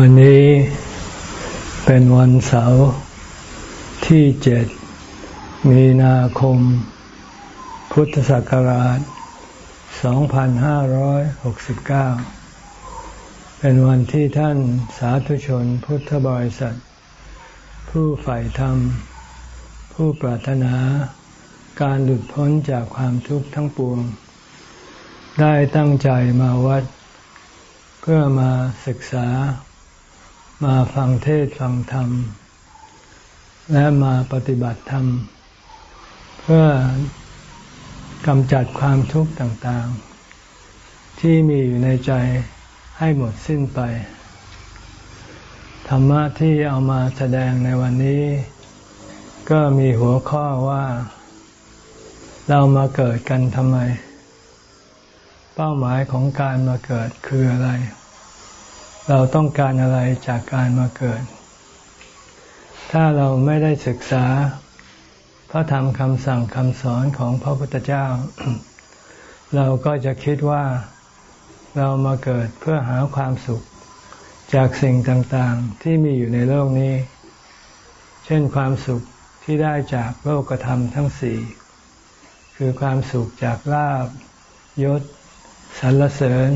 วันนี้เป็นวันเสาร์ที่เจ็ดมีนาคม พุทธศักราช 2569 เป็นวันที่ท่านสาธุชนพุทธบริษัท ผู้ใฝ่ธรรม ผู้ปรารถนาการหลุดพ้นจากความทุกข์ทั้งปวง ได้ตั้งใจมาวัด เพื่อมาศึกษา มาฟังเทศฟังธรรม และมาปฏิบัติธรรม เพื่อกำจัดความทุกข์ต่างๆ ที่มีอยู่ในใจให้หมดสิ้นไป ธรรมะที่เอามาแสดงในวันนี้ ก็มีหัวข้อว่า เรามาเกิดกันทำไม เป้าหมายของการมาเกิดคืออะไร เราต้องการอะไรจากการมาเกิด ถ้าเราไม่ได้ศึกษา พระธรรมคำสั่งคำสอนของพระพุทธเจ้า เราก็จะคิดว่าเรามาเกิดเพื่อหาความสุข จากสิ่งต่างๆที่มีอยู่ในโลกนี้ เช่นความสุขที่ได้จากโลกธรรมทั้งสี่คือความสุขจากลาบยศสรรเสริญ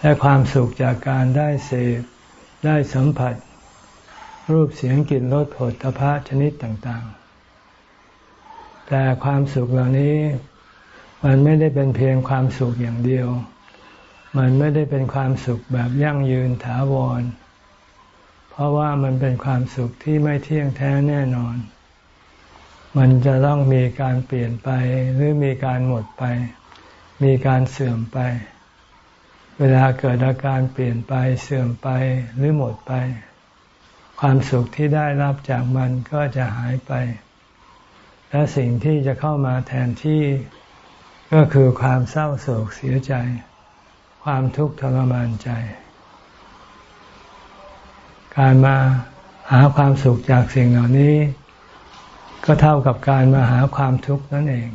และความสุขจากการได้เสพได้สัมผัส รูปเสียงกลิ่นรสผลตภะชนิดต่างๆ แต่ความสุขเหล่านี้มันไม่ได้เป็นเพียงความสุขอย่างเดียว มันไม่ได้เป็นความสุขแบบยั่งยืนถาวร เพราะว่ามันเป็นความสุขที่ไม่เที่ยงแท้แน่นอน มันจะต้องมีการเปลี่ยนไปหรือมีการหมดไป มีการเสื่อมไป เวลาเกิดอาการเปลี่ยนไปเสื่อมไปหรือหมดไป ความสุขที่ได้รับจากมันก็จะหายไป และสิ่งที่จะเข้ามาแทนที่ก็คือความเศร้าโศกเสียใจ ความทุกข์ทรมานใจ การมาหาความสุขจากสิ่งเหล่านี้ ก็เท่ากับการมาหาความทุกข์นั่นเอง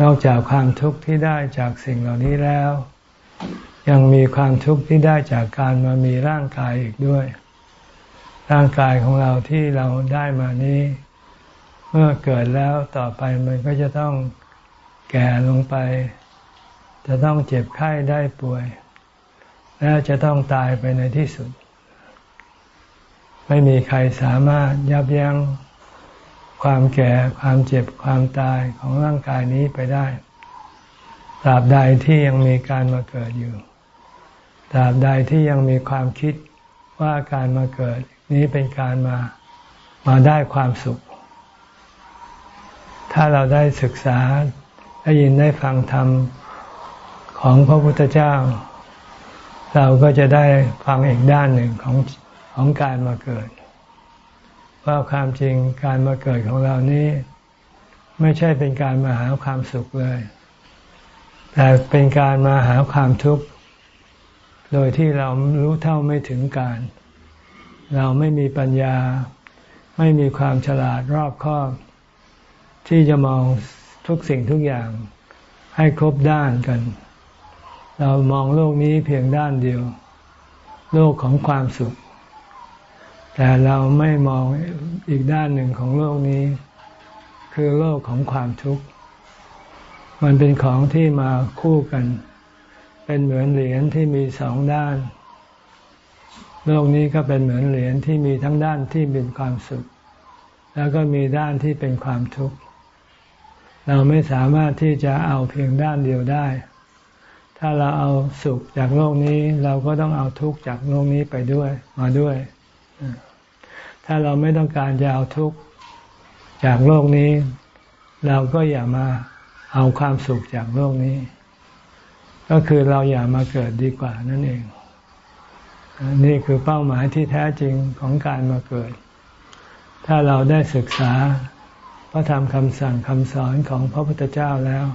นอกจากความทุกข์ที่ได้จากสิ่งเหล่านี้แล้ว ยังมีความทุกข์ที่ได้จากการมามีร่างกายอีกด้วย ร่างกายของเราที่เราได้มานี้ เมื่อเกิดแล้วต่อไปมันก็จะต้องแก่ลงไป จะต้องเจ็บไข้ได้ป่วย และจะต้องตายไปในที่สุด ไม่มีใครสามารถยับยั้งความแก่ความเจ็บความตายของร่างกายนี้ไปได้ ตราบใดที่ยังมีการมาเกิดอยู่ตราบใดที่ยังมีความคิดว่าการมาเกิด นี้เป็นการมามาได้ความสุข ถ้าเราได้ศึกษาได้ยินได้ฟังธรรมของพระพุทธเจ้า เราก็จะได้ฟังอีกด้านหนึ่งของของการมาเกิด ว่าความจริงการมาเกิดของเรานี้ ไม่ใช่เป็นการมาหาความสุขเลย แต่เป็นการมาหาความทุกข์ โดยที่เรารู้เท่าไม่ถึงการ เราไม่มีปัญญา ไม่มีความฉลาดรอบคอบ ที่จะมองทุกสิ่งทุกอย่างให้ครบด้านกัน เรามองโลกนี้เพียงด้านเดียว โลกของความสุข แต่เราไม่มองอีกด้านหนึ่งของโลกนี้ คือโลกของความทุกข์ มันเป็นของที่มาคู่กัน เป็นเหมือนเหรียญที่มีสองด้าน โลกนี้ก็เป็นเหมือนเหรียญที่มีทั้งด้านที่เป็นความสุข แล้วก็มีด้านที่เป็นความทุกข์ เราไม่สามารถที่จะเอาเพียงด้านเดียวได้ ถ้าเราเอาสุขจากโลกนี้ เราก็ต้องเอาทุกข์จากโลกนี้ไปด้วย มาด้วย ถ้าเราไม่ต้องการจะเอาทุกข์จากโลกนี้ เราก็อย่ามา เอาความสุขจากโลกนี้ ก็คือเราอย่ามาเกิดดีกว่านั่นเอง นี่คือเป้าหมายที่แท้จริงของการมาเกิด ถ้าเราได้ศึกษาพระธรรมคำสั่งคำสอนของพระพุทธเจ้าแล้ว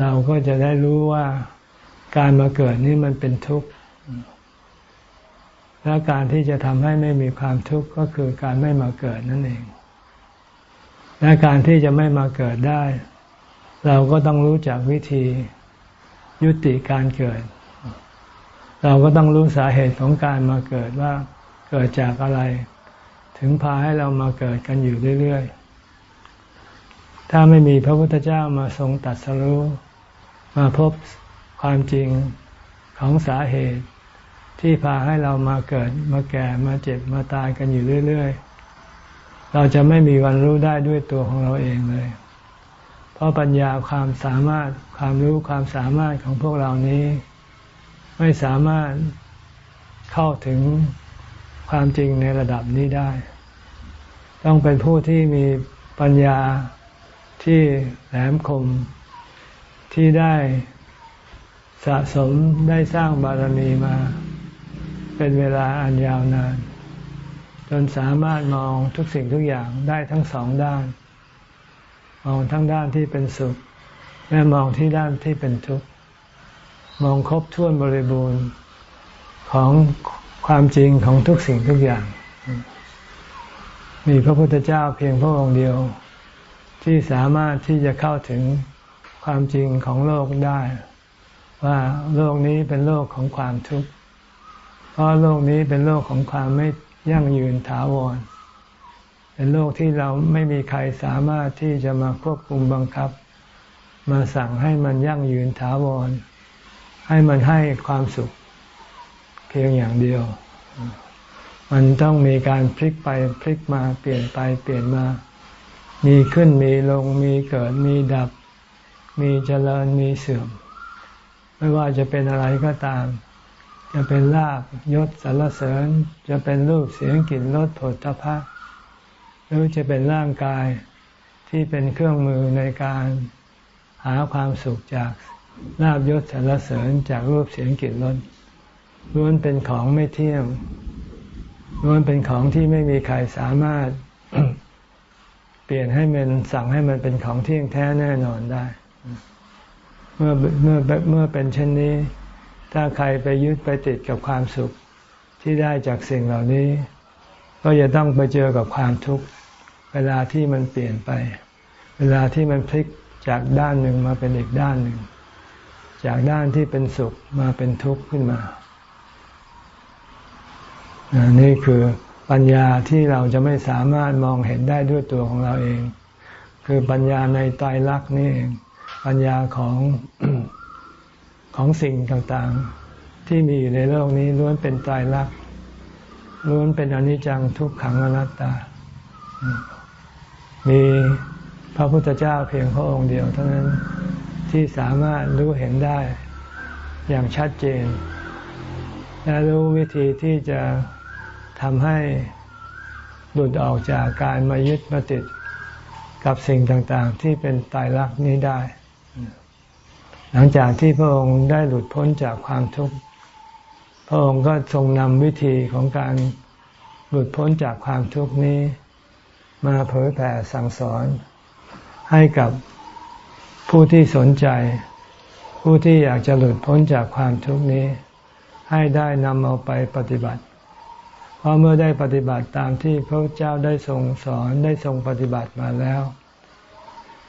เราก็จะได้รู้ว่าการมาเกิดนี่มันเป็นทุกข์และการที่จะทำให้ไม่มีความทุกข์ก็คือการไม่มาเกิดนั่นเอง และการที่จะไม่มาเกิดได้ เราก็ต้องรู้จักวิธียุติการเกิด เราก็ต้องรู้สาเหตุของการมาเกิดว่าเกิดจากอะไร ถึงพาให้เรามาเกิดกันอยู่เรื่อยๆ ถ้าไม่มีพระพุทธเจ้ามาทรงตัดสรู้มาพบความจริงของสาเหตุที่พาให้เรามาเกิดมาแก่มาเจ็บมาตายกันอยู่เรื่อย ๆ เราจะไม่มีวันรู้ได้ด้วยตัวของเราเองเลย เพราะปัญญาความสามารถความรู้ความสามารถของพวกเรานี้ ไม่สามารถเข้าถึงความจริงในระดับนี้ได้ ต้องเป็นผู้ที่มีปัญญาที่แหลมคมที่ได้สะสมได้สร้างบารมีมา เป็นเวลาอันยาวนาน จนสามารถมองทุกสิ่งทุกอย่างได้ทั้งสองด้าน มองทั้งด้านที่เป็นสุข และมองที่ด้านที่เป็นทุกข์มองครบถ้วนบริบูรณ์ของความจริงของทุกสิ่งทุกอย่าง มีพระพุทธเจ้าเพียงพระองค์เดียว ที่สามารถที่จะเข้าถึงความจริงของโลกได้ ว่าโลกนี้เป็นโลกของความทุกข์เพราะโลกนี้เป็นโลกของความไม่ ยั่งยืนถาวร เป็นโลกที่เราไม่มีใครสามารถที่จะมาควบคุมบังคับ มาสั่งให้มันยั่งยืนถาวร ให้มันให้ความสุข เพียงอย่างเดียว มันต้องมีการพลิกไปพลิกมาเปลี่ยนไปเปลี่ยนมา มีขึ้นมีลงมีเกิดมีดับ มีเจริญมีเสื่อม ไม่ว่าจะเป็นอะไรก็ตาม จะเป็นลาบยศสรรเสริญ จะเป็นรูปเสียงกลิ่นรสผลตภะหรือจะเป็นร่างกายที่เป็นเครื่องมือในการหาความสุขจากลาบยศสรรเสริญจากรูปเสียงกลิ่นรสล้วนเป็นของไม่เที่ยงล้วนเป็นของที่ไม่มีใครสามารถเปลี่ยนให้มันสั่งให้มันเป็นของเที่ยงแท้แน่นอนได้ เมื่อเมื่อเมื่อเป็นเช่นนี้ ถ้าใครไปยึดไปติดกับความสุขที่ได้จากสิ่งเหล่านี้ ก็จะต้องไปเจอกับความทุกข์เวลาที่มันเปลี่ยนไป เวลาที่มันพลิกจากด้านหนึ่งมาเป็นอีกด้านหนึ่ง จากด้านที่เป็นสุขมาเป็นทุกข์ขึ้นมานี่คือปัญญาที่เราจะไม่สามารถมองเห็นได้ด้วยตัวของเราเอง คือปัญญาในตายรักนี่เองปัญญาของ ของสิ่งต่างๆ ที่มีอยู่ในโลกนี้ล้วนเป็นตายรักล้วนเป็นอนิจจังทุกขังอนัตตา มีพระพุทธเจ้าเพียงพระองค์เดียวเท่านั้นที่สามารถรู้เห็นได้อย่างชัดเจน และรู้วิธีที่จะทำให้หลุดออกจากการมายึดมาติดกับสิ่งต่างๆ ที่เป็นตายรักนี้ได้ หลังจากที่พระองค์ได้หลุดพ้นจากความทุกข์พระองค์ก็ทรงนำวิธีของการหลุดพ้นจากความทุกข์นี้ มาเผยแผ่สั่งสอน ให้กับผู้ที่สนใจ ผู้ที่อยากจะหลุดพ้นจากความทุกข์นี้ ให้ได้นำเอาไปปฏิบัติ เพราะเมื่อได้ปฏิบัติตามที่พระเจ้าได้ทรงสอนได้ทรงปฏิบัติมาแล้ว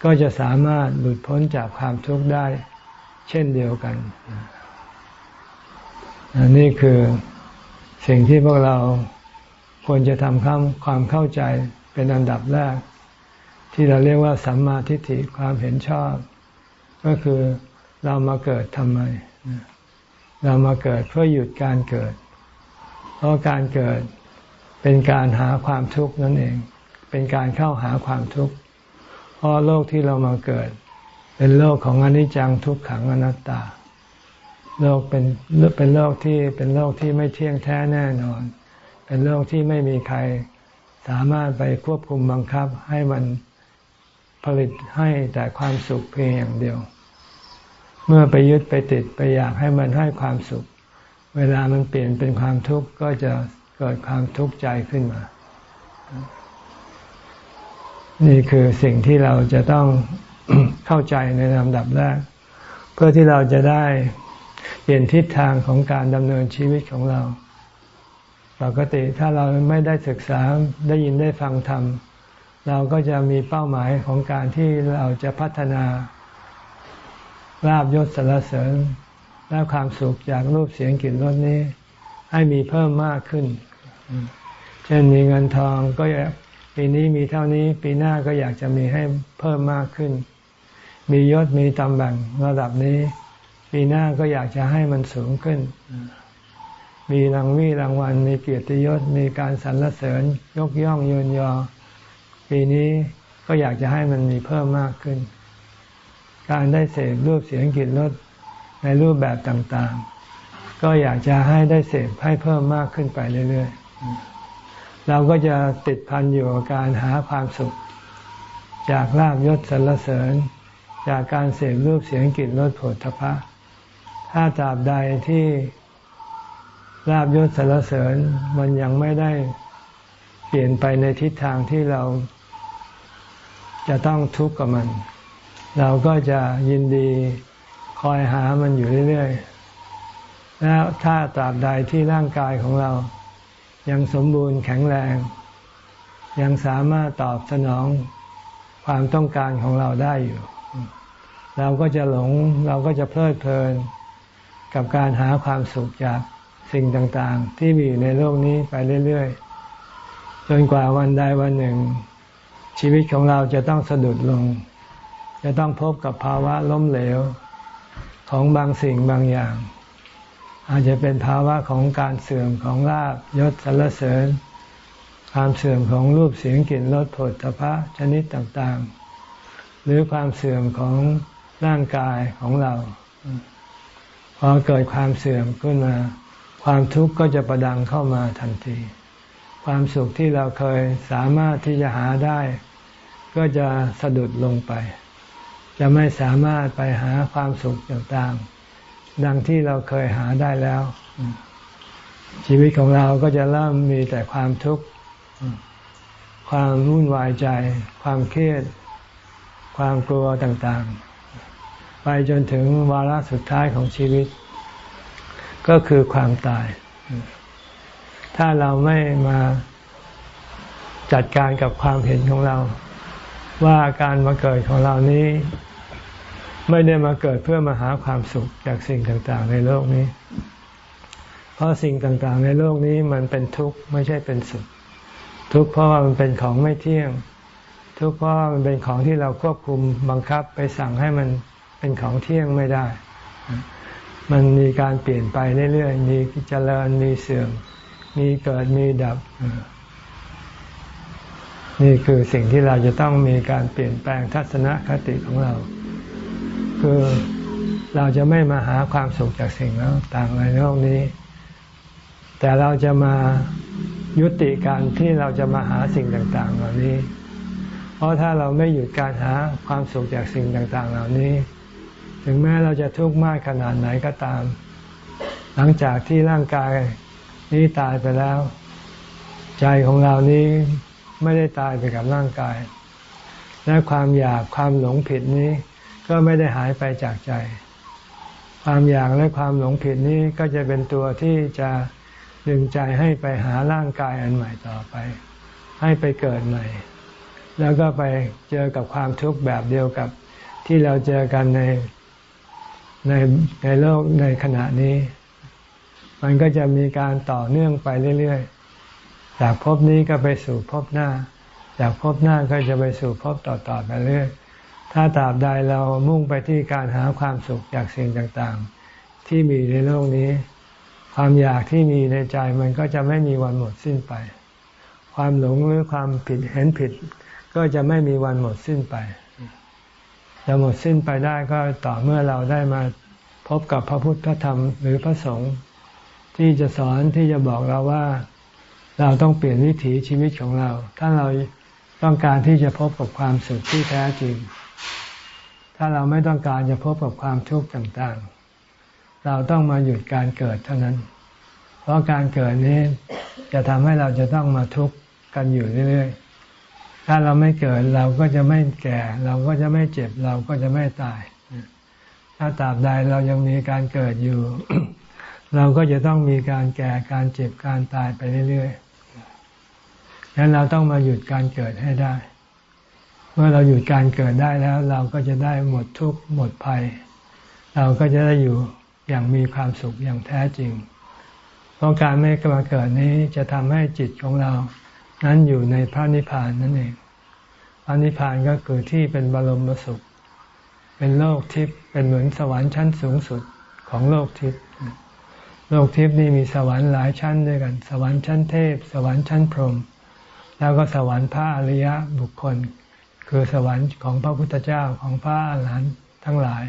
ก็จะสามารถหลุดพ้นจากความทุกข์ได้ เช่นเดียวกันนนี่คือสิ่งที่พวกเราควรจะทำความเข้าใจเป็นอันดับแรก ที่เราเรียกว่าสัมมาทิฏฐิความเห็นชอบ ก็คือเรามาเกิดทำไม เรามาเกิดเพื่อหยุดการเกิด เพราะการเกิดเป็นการหาความทุกข์นั่นเอง เป็นการเข้าหาความทุกข์เพราะโลกที่เรามาเกิด เป็นโลกของอนิจจังทุกขังอนัตตา โลกเป็นเป็นโลกที่เป็นโลกที่ไม่เที่ยงแท้แน่นอน เป็นโลกที่ไม่มีใครสามารถไปควบคุมบังคับให้มันผลิตให้แต่ความสุขเพียงอย่างเดียว เมื่อไปยึดไปติดไปอยากให้มันให้ความสุข เวลามันเปลี่ยนเป็นความทุกข์ก็จะเกิดความทุกข์ใจขึ้นมา นี่คือสิ่งที่เราจะต้อง เข้าใจในลำดับแรก เพื่อที่เราจะได้เปลี่ยนทิศทางของการดำเนินชีวิตของเรา ปกติถ้าเราไม่ได้ศึกษาได้ยินได้ฟังธรรมเราก็จะมีเป้าหมายของการที่เราจะพัฒนาลาบยศสารเสริญและความสุขจากรูปเสียงกลิ่นรสนี้ ให้มีเพิ่มมากขึ้น เช่นมีเงินทองก็อยากปีนี้มีเท่านี้ ปีหน้าก็อยากจะมีให้เพิ่มมากขึ้น มียศมีตำแหน่งระดับนี้ ปีหน้าก็อยากจะให้มันสูงขึ้น มีรางวีรางวัล มีเกียรติยศ มีการสรรเสริญ ยกย่องยืนยอ ปีนี้ก็อยากจะให้มันมีเพิ่มมากขึ้น การได้เสพรูปเสียงกลิ่นรสในรูปแบบต่างๆ ก็อยากจะให้ได้เสพให้เพิ่มมากขึ้นไปเรื่อยๆ เราก็จะติดพันอยู่กับการหาความสุข จากลาบยศสรรเสริญ จากการเสพรูปเสียงกลิ่นรสผลทพะ ถ้าตราบใดที่ลาบยศสรรเสริญมันยังไม่ได้เปลี่ยนไปในทิศทางที่เราจะต้องทุกข์กับมัน เราก็จะยินดีคอยหามันอยู่เรื่อยๆ แล้วถ้าตราบใดที่ร่างกายของเรา ยังสมบูรณ์แข็งแรง ยังสามารถตอบสนองความต้องการของเราได้อยู่ เราก็จะหลงเราก็จะเพลิดเพลิน กับการหาความสุขจากสิ่งต่างๆ ที่มีอยู่ในโลกนี้ไปเรื่อยๆ จนกว่าวันใดวันหนึ่ง ชีวิตของเราจะต้องสะดุดลง จะต้องพบกับภาวะล้มเหลวของบางสิ่งบางอย่าง อาจจะเป็นภาวะของการเสื่อมของลาบยศสรรเสริญ ความเสื่อมของรูปเสียงกลิ่นรสผลตภะชนิดต่างๆ หรือความเสื่อมของร่างกายของเรา พอเกิดความเสื่อมขึ้นมา ความทุกข์ก็จะประดังเข้ามาทันที ความสุขที่เราเคยสามารถที่จะหาได้ ก็จะสะดุดลงไป จะไม่สามารถไปหาความสุขต่างๆ ดังที่เราเคยหาได้แล้ว ชีวิตของเราก็จะเริ่มมีแต่ความทุกข์ความวุ่นวายใจ ความเครียด ความกลัวต่างๆ ไปจนถึงวาระสุดท้ายของชีวิต ก็คือความตาย ถ้าเราไม่มาจัดการกับความเห็นของเรา ว่าการมาเกิดของเรานี้ ไม่ได้มาเกิดเพื่อมาหาความสุขจากสิ่งต่างๆ ในโลกนี้ เพราะสิ่งต่างๆ ในโลกนี้มันเป็นทุกข์ไม่ใช่เป็นสุข ทุกข์เพราะว่ามันเป็นของไม่เที่ยง ทุกข์เพราะมันเป็นของที่เราควบคุมบังคับไปสั่งให้มันเป็นของเที่ยงไม่ได้ มันมีการเปลี่ยนไปเรื่อยๆ มีเจริญ มีเสื่อม มีเกิด มีดับ นี่คือสิ่งที่เราจะต้องมีการเปลี่ยนแปลงทัศนคติของเรา คือเราจะไม่มาหาความสุขจากสิ่งต่างๆในโลกนี้ แต่เราจะมายุติการที่เราจะมาหาสิ่งต่างๆเหล่านี้ เพราะถ้าเราไม่หยุดการหาความสุขจากสิ่งต่างๆ เหล่านี้ ถึงแม้เราจะทุกข์มากขนาดไหนก็ตาม หลังจากที่ร่างกายนี้ตายไปแล้ว ใจของเรานี้ไม่ได้ตายไปกับร่างกาย และความอยากความหลงผิดนี้ ก็ไม่ได้หายไปจากใจ ความอยากและความหลงผิดนี้ก็จะเป็นตัวที่จะดึงใจให้ไปหาร่างกายอันใหม่ต่อไป ให้ไปเกิดใหม่ แล้วก็ไปเจอกับความทุกข์แบบเดียวกับที่เราเจอกันในในในโลกในขณะนี้ มันก็จะมีการต่อเนื่องไปเรื่อยๆ จากภพนี้ก็ไปสู่ภพหน้า จากภพหน้าก็จะไปสู่ภพต่อๆไปเรื่อย ถ้าตราบใดเรามุ่งไปที่การหาความสุขจากสิ่งต่างๆ ที่มีในโลกนี้ ความอยากที่มีในใจมันก็จะไม่มีวันหมดสิ้นไป ความหลงหรือความผิดเห็นผิด ก็จะไม่มีวันหมดสิ้นไป จะหมดสิ้นไปได้ก็ต่อเมื่อเราได้มาพบกับพระพุทธพระธรรมหรือพระสงฆ์ที่จะสอนที่จะบอกเราว่าเราต้องเปลี่ยนวิถีชีวิตของเรา ถ้าเราต้องการที่จะพบกับความสุขที่แท้จริง ถ้าเราไม่ต้องการจะพบกับความทุกข์ต่างๆ เราต้องมาหยุดการเกิดเท่านั้น เพราะการเกิดนี้จะทำให้เราจะต้องมาทุกข์กันอยู่เรื่อยๆ ถ้าเราไม่เกิดเราก็จะไม่แก่ เราก็จะไม่เจ็บเราก็จะไม่ตาย ถ้าตราบใดเรายังมีการเกิดอยู่ เราก็จะต้องมีการแก่การเจ็บการตายไปเรื่อยๆดังนั้นเราต้องมาหยุดการเกิดให้ได้ เมื่อเราหยุดการเกิดได้แล้ว เราก็จะได้หมดทุกข์หมดภัย เราก็จะได้อยู่อย่างมีความสุขอย่างแท้จริง เพราะการไม่มาเกิดนี้จะทำให้จิตของเรา นั้นอยู่ในพระนิพพานนั่นเอง พระนิพพานก็คือที่เป็นบรมสุข เป็นโลกทิพย์เป็นเหมือนสวรรค์ชั้นสูงสุดของโลกทิพย์ โลกทิพย์นี่มีสวรรค์หลายชั้นด้วยกัน สวรรค์ชั้นเทพ สวรรค์ชั้นพรหม แล้วก็สวรรค์พระอริยบุคคล คือสวรรค์ของพระพุทธเจ้าของพระอรหันต์ทั้งหลาย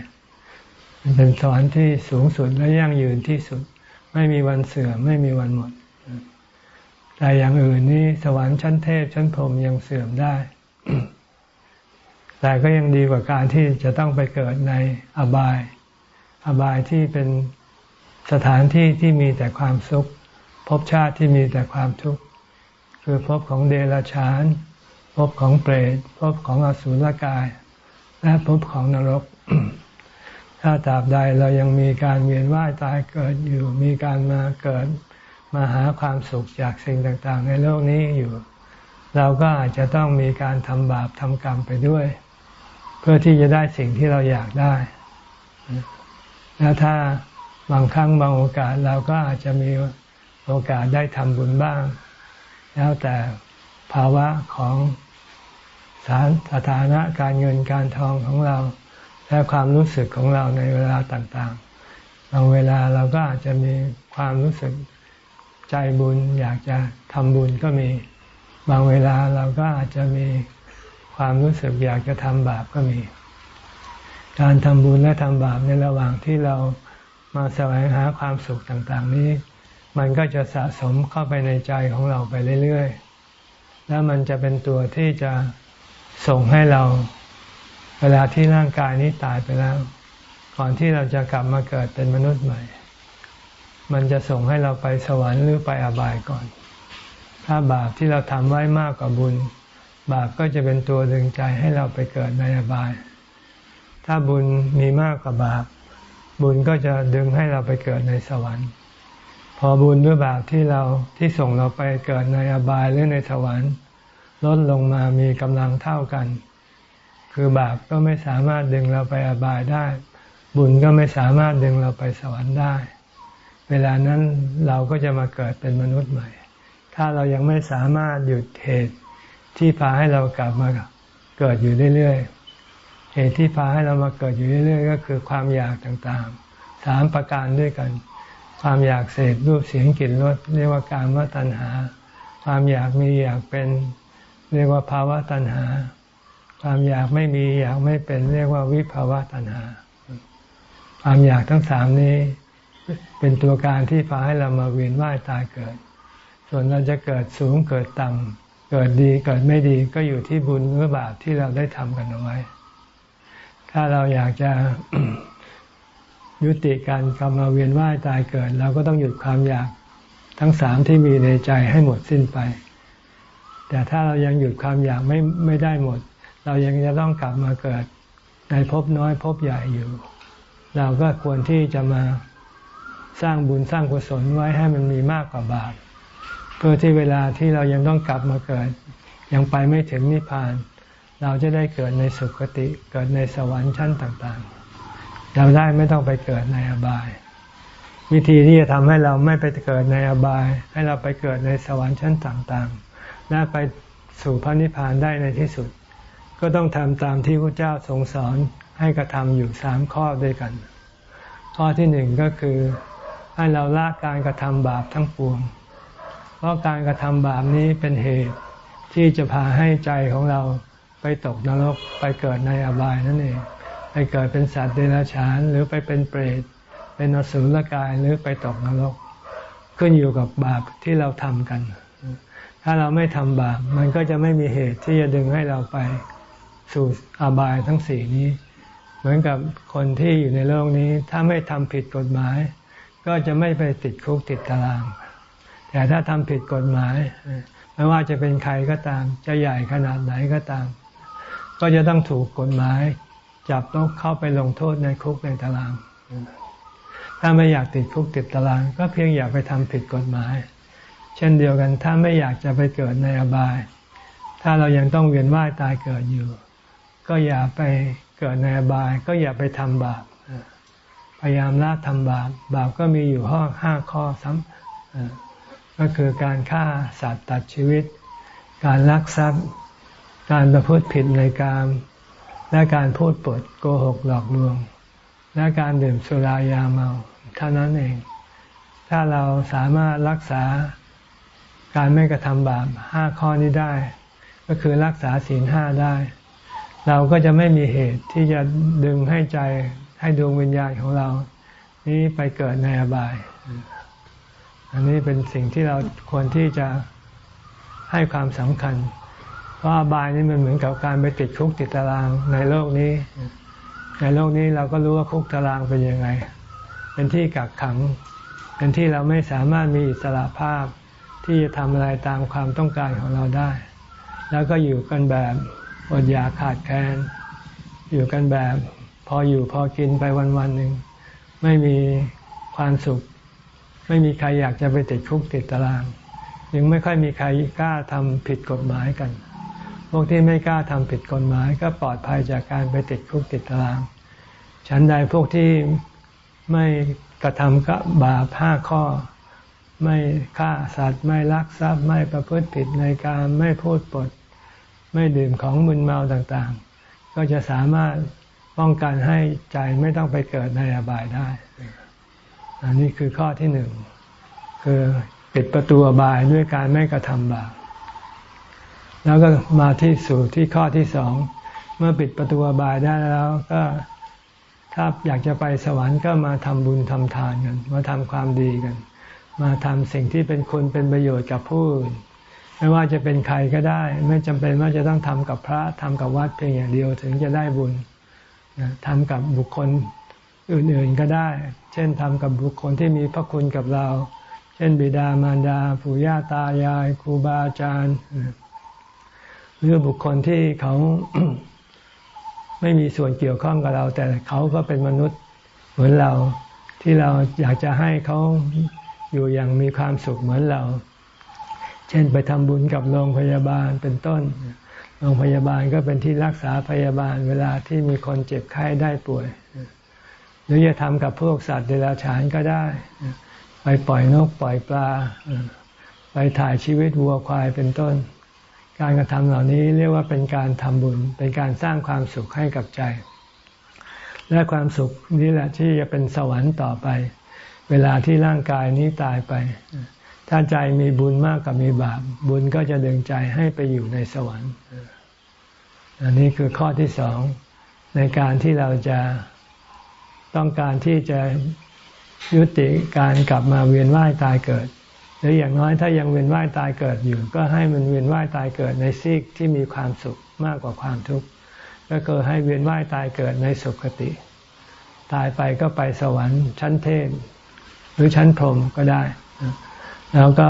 เป็นสวรรค์ที่สูงสุดและยั่งยืนที่สุด ไม่มีวันเสื่อมไม่มีวันหมด แต่อย่างอื่นนี่สวรรค์ชั้นเทพชั้นพรหมยังเสื่อมได้ แต่ก็ยังดีกว่าการที่จะต้องไปเกิดในอบาย อบายที่เป็นสถานที่ที่มีแต่ความสุขภพชาติที่มีแต่ความทุกข์ คือภพของเดรัจฉานภพของเปรตภพของอสุรกาย และภพของนรก ถ้าตราบใดเรายังมีการเวียนว่ายตายเกิดอยู่ มีการมาเกิด มาหาความสุขจากสิ่งต่างๆ ในโลกนี้อยู่ เราก็อาจจะต้องมีการทำบาปทำกรรมไปด้วย เพื่อที่จะได้สิ่งที่เราอยากได้ แล้วถ้าบางครั้งบางโอกาสเราก็อาจจะมีโอกาสได้ทำบุญบ้าง แล้วแต่ภาวะของสารสถานะการเงินการทองของเรา และความรู้สึกของเราในเวลาต่างๆ บางเวลาเราก็อาจจะมีความรู้สึก ใจบุญอยากจะทำบุญก็มี บางเวลาเราก็อาจจะมีความรู้สึกอยากจะทำบาปก็มี การทำบุญและทำบาปในระหว่างที่เรามาแสวงหาความสุขต่างๆ นี้ มันก็จะสะสมเข้าไปในใจของเราไปเรื่อยๆ แล้วมันจะเป็นตัวที่จะส่งให้เราเวลาที่ร่างกายนี้ตายไปแล้ว ก่อนที่เราจะกลับมาเกิดเป็นมนุษย์ใหม่ มันจะส่งให้เราไปสวรรค์หรือไปอบายก่อน ถ้าบาปที่เราทำไว้มากกว่าบุญ บาปก็จะเป็นตัวดึงใจให้เราไปเกิดในอบาย ถ้าบุญมีมากกว่าบาป บุญก็จะดึงให้เราไปเกิดในสวรรค์ พอบุญหรือบาปที่เราที่ส่งเราไปเกิดในอบายหรือในสวรรค์ลดลงมามีกำลังเท่ากัน คือบาปก็ไม่สามารถดึงเราไปอบายได้ บุญก็ไม่สามารถดึงเราไปสวรรค์ได้ เวลานั้นเราก็จะมาเกิดเป็นมนุษย์ใหม่ ถ้าเรายังไม่สามารถหยุดเหตุที่พาให้เรากลับมาเกิดอยู่เรื่อยๆ เหตุที่พาให้เรามาเกิดอยู่เรื่อย ๆ ก็คือความอยากต่างๆ สามประการด้วยกัน ความอยากเสพรูปเสียงกลิ่นรสเรียกว่าการมตัณหา ความอยากมีอยากเป็นเรียกว่าภาวะตัณหา ความอยากไม่มีอยากไม่เป็น เรียกว่าวิภาวะตัณหา ความอยากทั้งสามนี้ เป็นตัวการที่พาให้เรามาเวียนว่ายตายเกิด ส่วนเราจะเกิดสูงเกิดต่ำเกิดดีเกิดไม่ดีก็อยู่ที่บุญหรือบาปที่เราได้ทำกันเอาไว้ ถ้าเราอยากจะยุติการกำมาเวียนว่ายตายเกิด เราก็ต้องหยุดความอยากทั้งสามที่มีในใจให้หมดสิ้นไป แต่ถ้าเรายังหยุดความอยากไม่ไม่ได้หมด เรายังจะต้องกลับมาเกิดในภพน้อยภพใหญ่อยู่ เราก็ควรที่จะมา สร้างบุญสร้างกุศลไว้ให้มันมีมากกว่าบาปเพื่อที่เวลาที่เรายังต้องกลับมาเกิด ยังไปไม่ถึงนิพพาน เราจะได้เกิดในสุคติเกิดในสวรรค์ชั้นต่างๆ เราได้ไม่ต้องไปเกิดในอบาย วิธีที่จะทำให้เราไม่ไปเกิดในอบาย ให้เราไปเกิดในสวรรค์ชั้นต่างๆ และไปสู่พระนิพพานได้ในที่สุด ก็ต้องทำตามที่พระเจ้าทรงสอนให้กระทำอยู่สามข้อด้วยกัน ข้อที่หนึ่งก็คือ ให้เราละการกระทำบาปทั้งปวง เพราะการกระทำบาปนี้เป็นเหตุที่จะพาให้ใจของเราไปตกนรกไปเกิดในอบายนั่นเอง ไปเกิดเป็นสัตว์เดรัจฉานหรือไปเป็นเปรต เป็นอสุรกายหรือไปตกนรก ขึ้นอยู่กับบาปที่เราทำกัน ถ้าเราไม่ทำบาปมันก็จะไม่มีเหตุที่จะดึงให้เราไปสู่อบายทั้งสี่นี้ เหมือนกับคนที่อยู่ในโลกนี้ ถ้าไม่ทำผิดกฎหมาย ก็จะไม่ไปติดคุกติดตาราง แต่ถ้าทำผิดกฎหมาย ไม่ว่าจะเป็นใครก็ตาม จะใหญ่ขนาดไหนก็ตาม ก็จะต้องถูกกฎหมาย จับต้องเข้าไปลงโทษในคุกในตาราง ถ้าไม่อยากติดคุกติดตาราง ก็เพียงอยากไปทำผิดกฎหมาย เช่นเดียวกันถ้าไม่อยากจะไปเกิดในอบาย ถ้าเรายังต้องเวียนว่ายตายเกิดอยู่ ก็อย่าไปเกิดในอบาย ก็อย่าไปทำบาป ยายามละทำบาปบาปก็มีอยู่ห้อห้าข้อซ้ำก็คือการฆ่าสัตว์ตัดชีวิต การลักทรัพย์ การประพฤติผิดในการและการพูดปดโกหกหลอกลวง และการดื่มสุรายาเมาเท่านั้นเอง ถ้าเราสามารถรักษาการไม่กระทำบาปห้าข้อนี้ได้ ก็คือรักษาศีลห้าได้ เราก็จะไม่มีเหตุที่จะดึงให้ใจ ให้ดวงวิญญาณของเรา นี้ไปเกิดในอบาย อันนี้เป็นสิ่งที่เราควรที่จะให้ความสำคัญ เพราะอบายนี่มันเหมือนกับการไปติดคุกติดตารางในโลกนี้ ในโลกนี้เราก็รู้ว่าคุกตารางเป็นยังไง เป็นที่กักขัง เป็นที่เราไม่สามารถมีอิสระภาพที่จะทำอะไรตามความต้องการของเราได้ แล้วก็อยู่กันแบบอดอยากขาดแคลนอยู่กันแบบ พออยู่พอกินไปวันวันหนึ่งไม่มีความสุข ไม่มีใครอยากจะไปติดคุกติดตาราง ยังไม่ค่อยมีใครกล้าทำผิดกฎหมายกัน พวกที่ไม่กล้าทำผิดกฎหมาย ก็ปลอดภัยจากการไปติดคุกติดตาราง ฉันใดพวกที่ไม่กระทำกับบาปห้าข้อ ไม่ฆ่าสัตว์ ไม่ลักทรัพย์ ไม่ประพฤติผิดในการไม่พูดปด ไม่ดื่มของมึนเมาต่างๆ ก็จะสามารถ ป้องกันให้ใจไม่ต้องไปเกิดในอบายได้ อันนี้คือข้อที่หนึ่งคือปิดประตูอบายด้วยการไม่กระทำบาปแล้วก็มาที่สู่ที่ข้อที่สองเมื่อปิดประตูอบายได้แล้วก็ถ้าอยากจะไปสวรรค์ก็มาทำบุญทำทานกัน มาทำความดีกัน มาทำสิ่งที่เป็นคุณเป็นประโยชน์กับผู้อื่นไม่ว่าจะเป็นใครก็ได้ ไม่จำเป็นว่าจะต้องทำกับพระทำกับวัดเพียงอย่างเดียวถึงจะได้บุญ ทำกับบุคคลอื่นๆก็ได้ เช่นทำกับบุคคลที่มีพระคุณกับเรา เช่น บิดามารดาปู่ย่าตายายครูบาอาจารย์หรือบุคคลที่เขาไม่มีส่วนเกี่ยวข้องกับเรา แต่เขาก็เป็นมนุษย์เหมือนเรา ที่เราอยากจะให้เขาอยู่อย่างมีความสุขเหมือนเรา เช่นไปทำบุญกับโรงพยาบาลเป็นต้น โรงพยาบาลก็เป็นที่รักษาพยาบาลเวลาที่มีคนเจ็บไข้ได้ป่วย หรือจะทำกับพวกสัตว์เดรัจฉานก็ได้ ไปปล่อยนกปล่อยปลา ไปถ่ายชีวิตวัวควายเป็นต้น การกระทำเหล่านี้เรียกว่าเป็นการทำบุญ เป็นการสร้างความสุขให้กับใจ และความสุขนี้แหละที่จะเป็นสวรรค์ต่อไป เวลาที่ร่างกายนี้ตายไป ถ้าใจมีบุญมากกว่ามีบาป บุญก็จะดึงใจให้ไปอยู่ในสวรรค์ อันนี้คือข้อที่สองในการที่เราจะต้องการที่จะยุติการกลับมาเวียนว่ายตายเกิด หรืออย่างน้อยถ้ายังเวียนว่ายตายเกิดอยู่ ก็ให้มันเวียนว่ายตายเกิดในซีกที่มีความสุขมากกว่าความทุกข์ก็คือให้เวียนว่ายตายเกิดในสุคติ ตายไปก็ไปสวรรค์ชั้นเทพหรือชั้นพรหมก็ได้ แล้วก็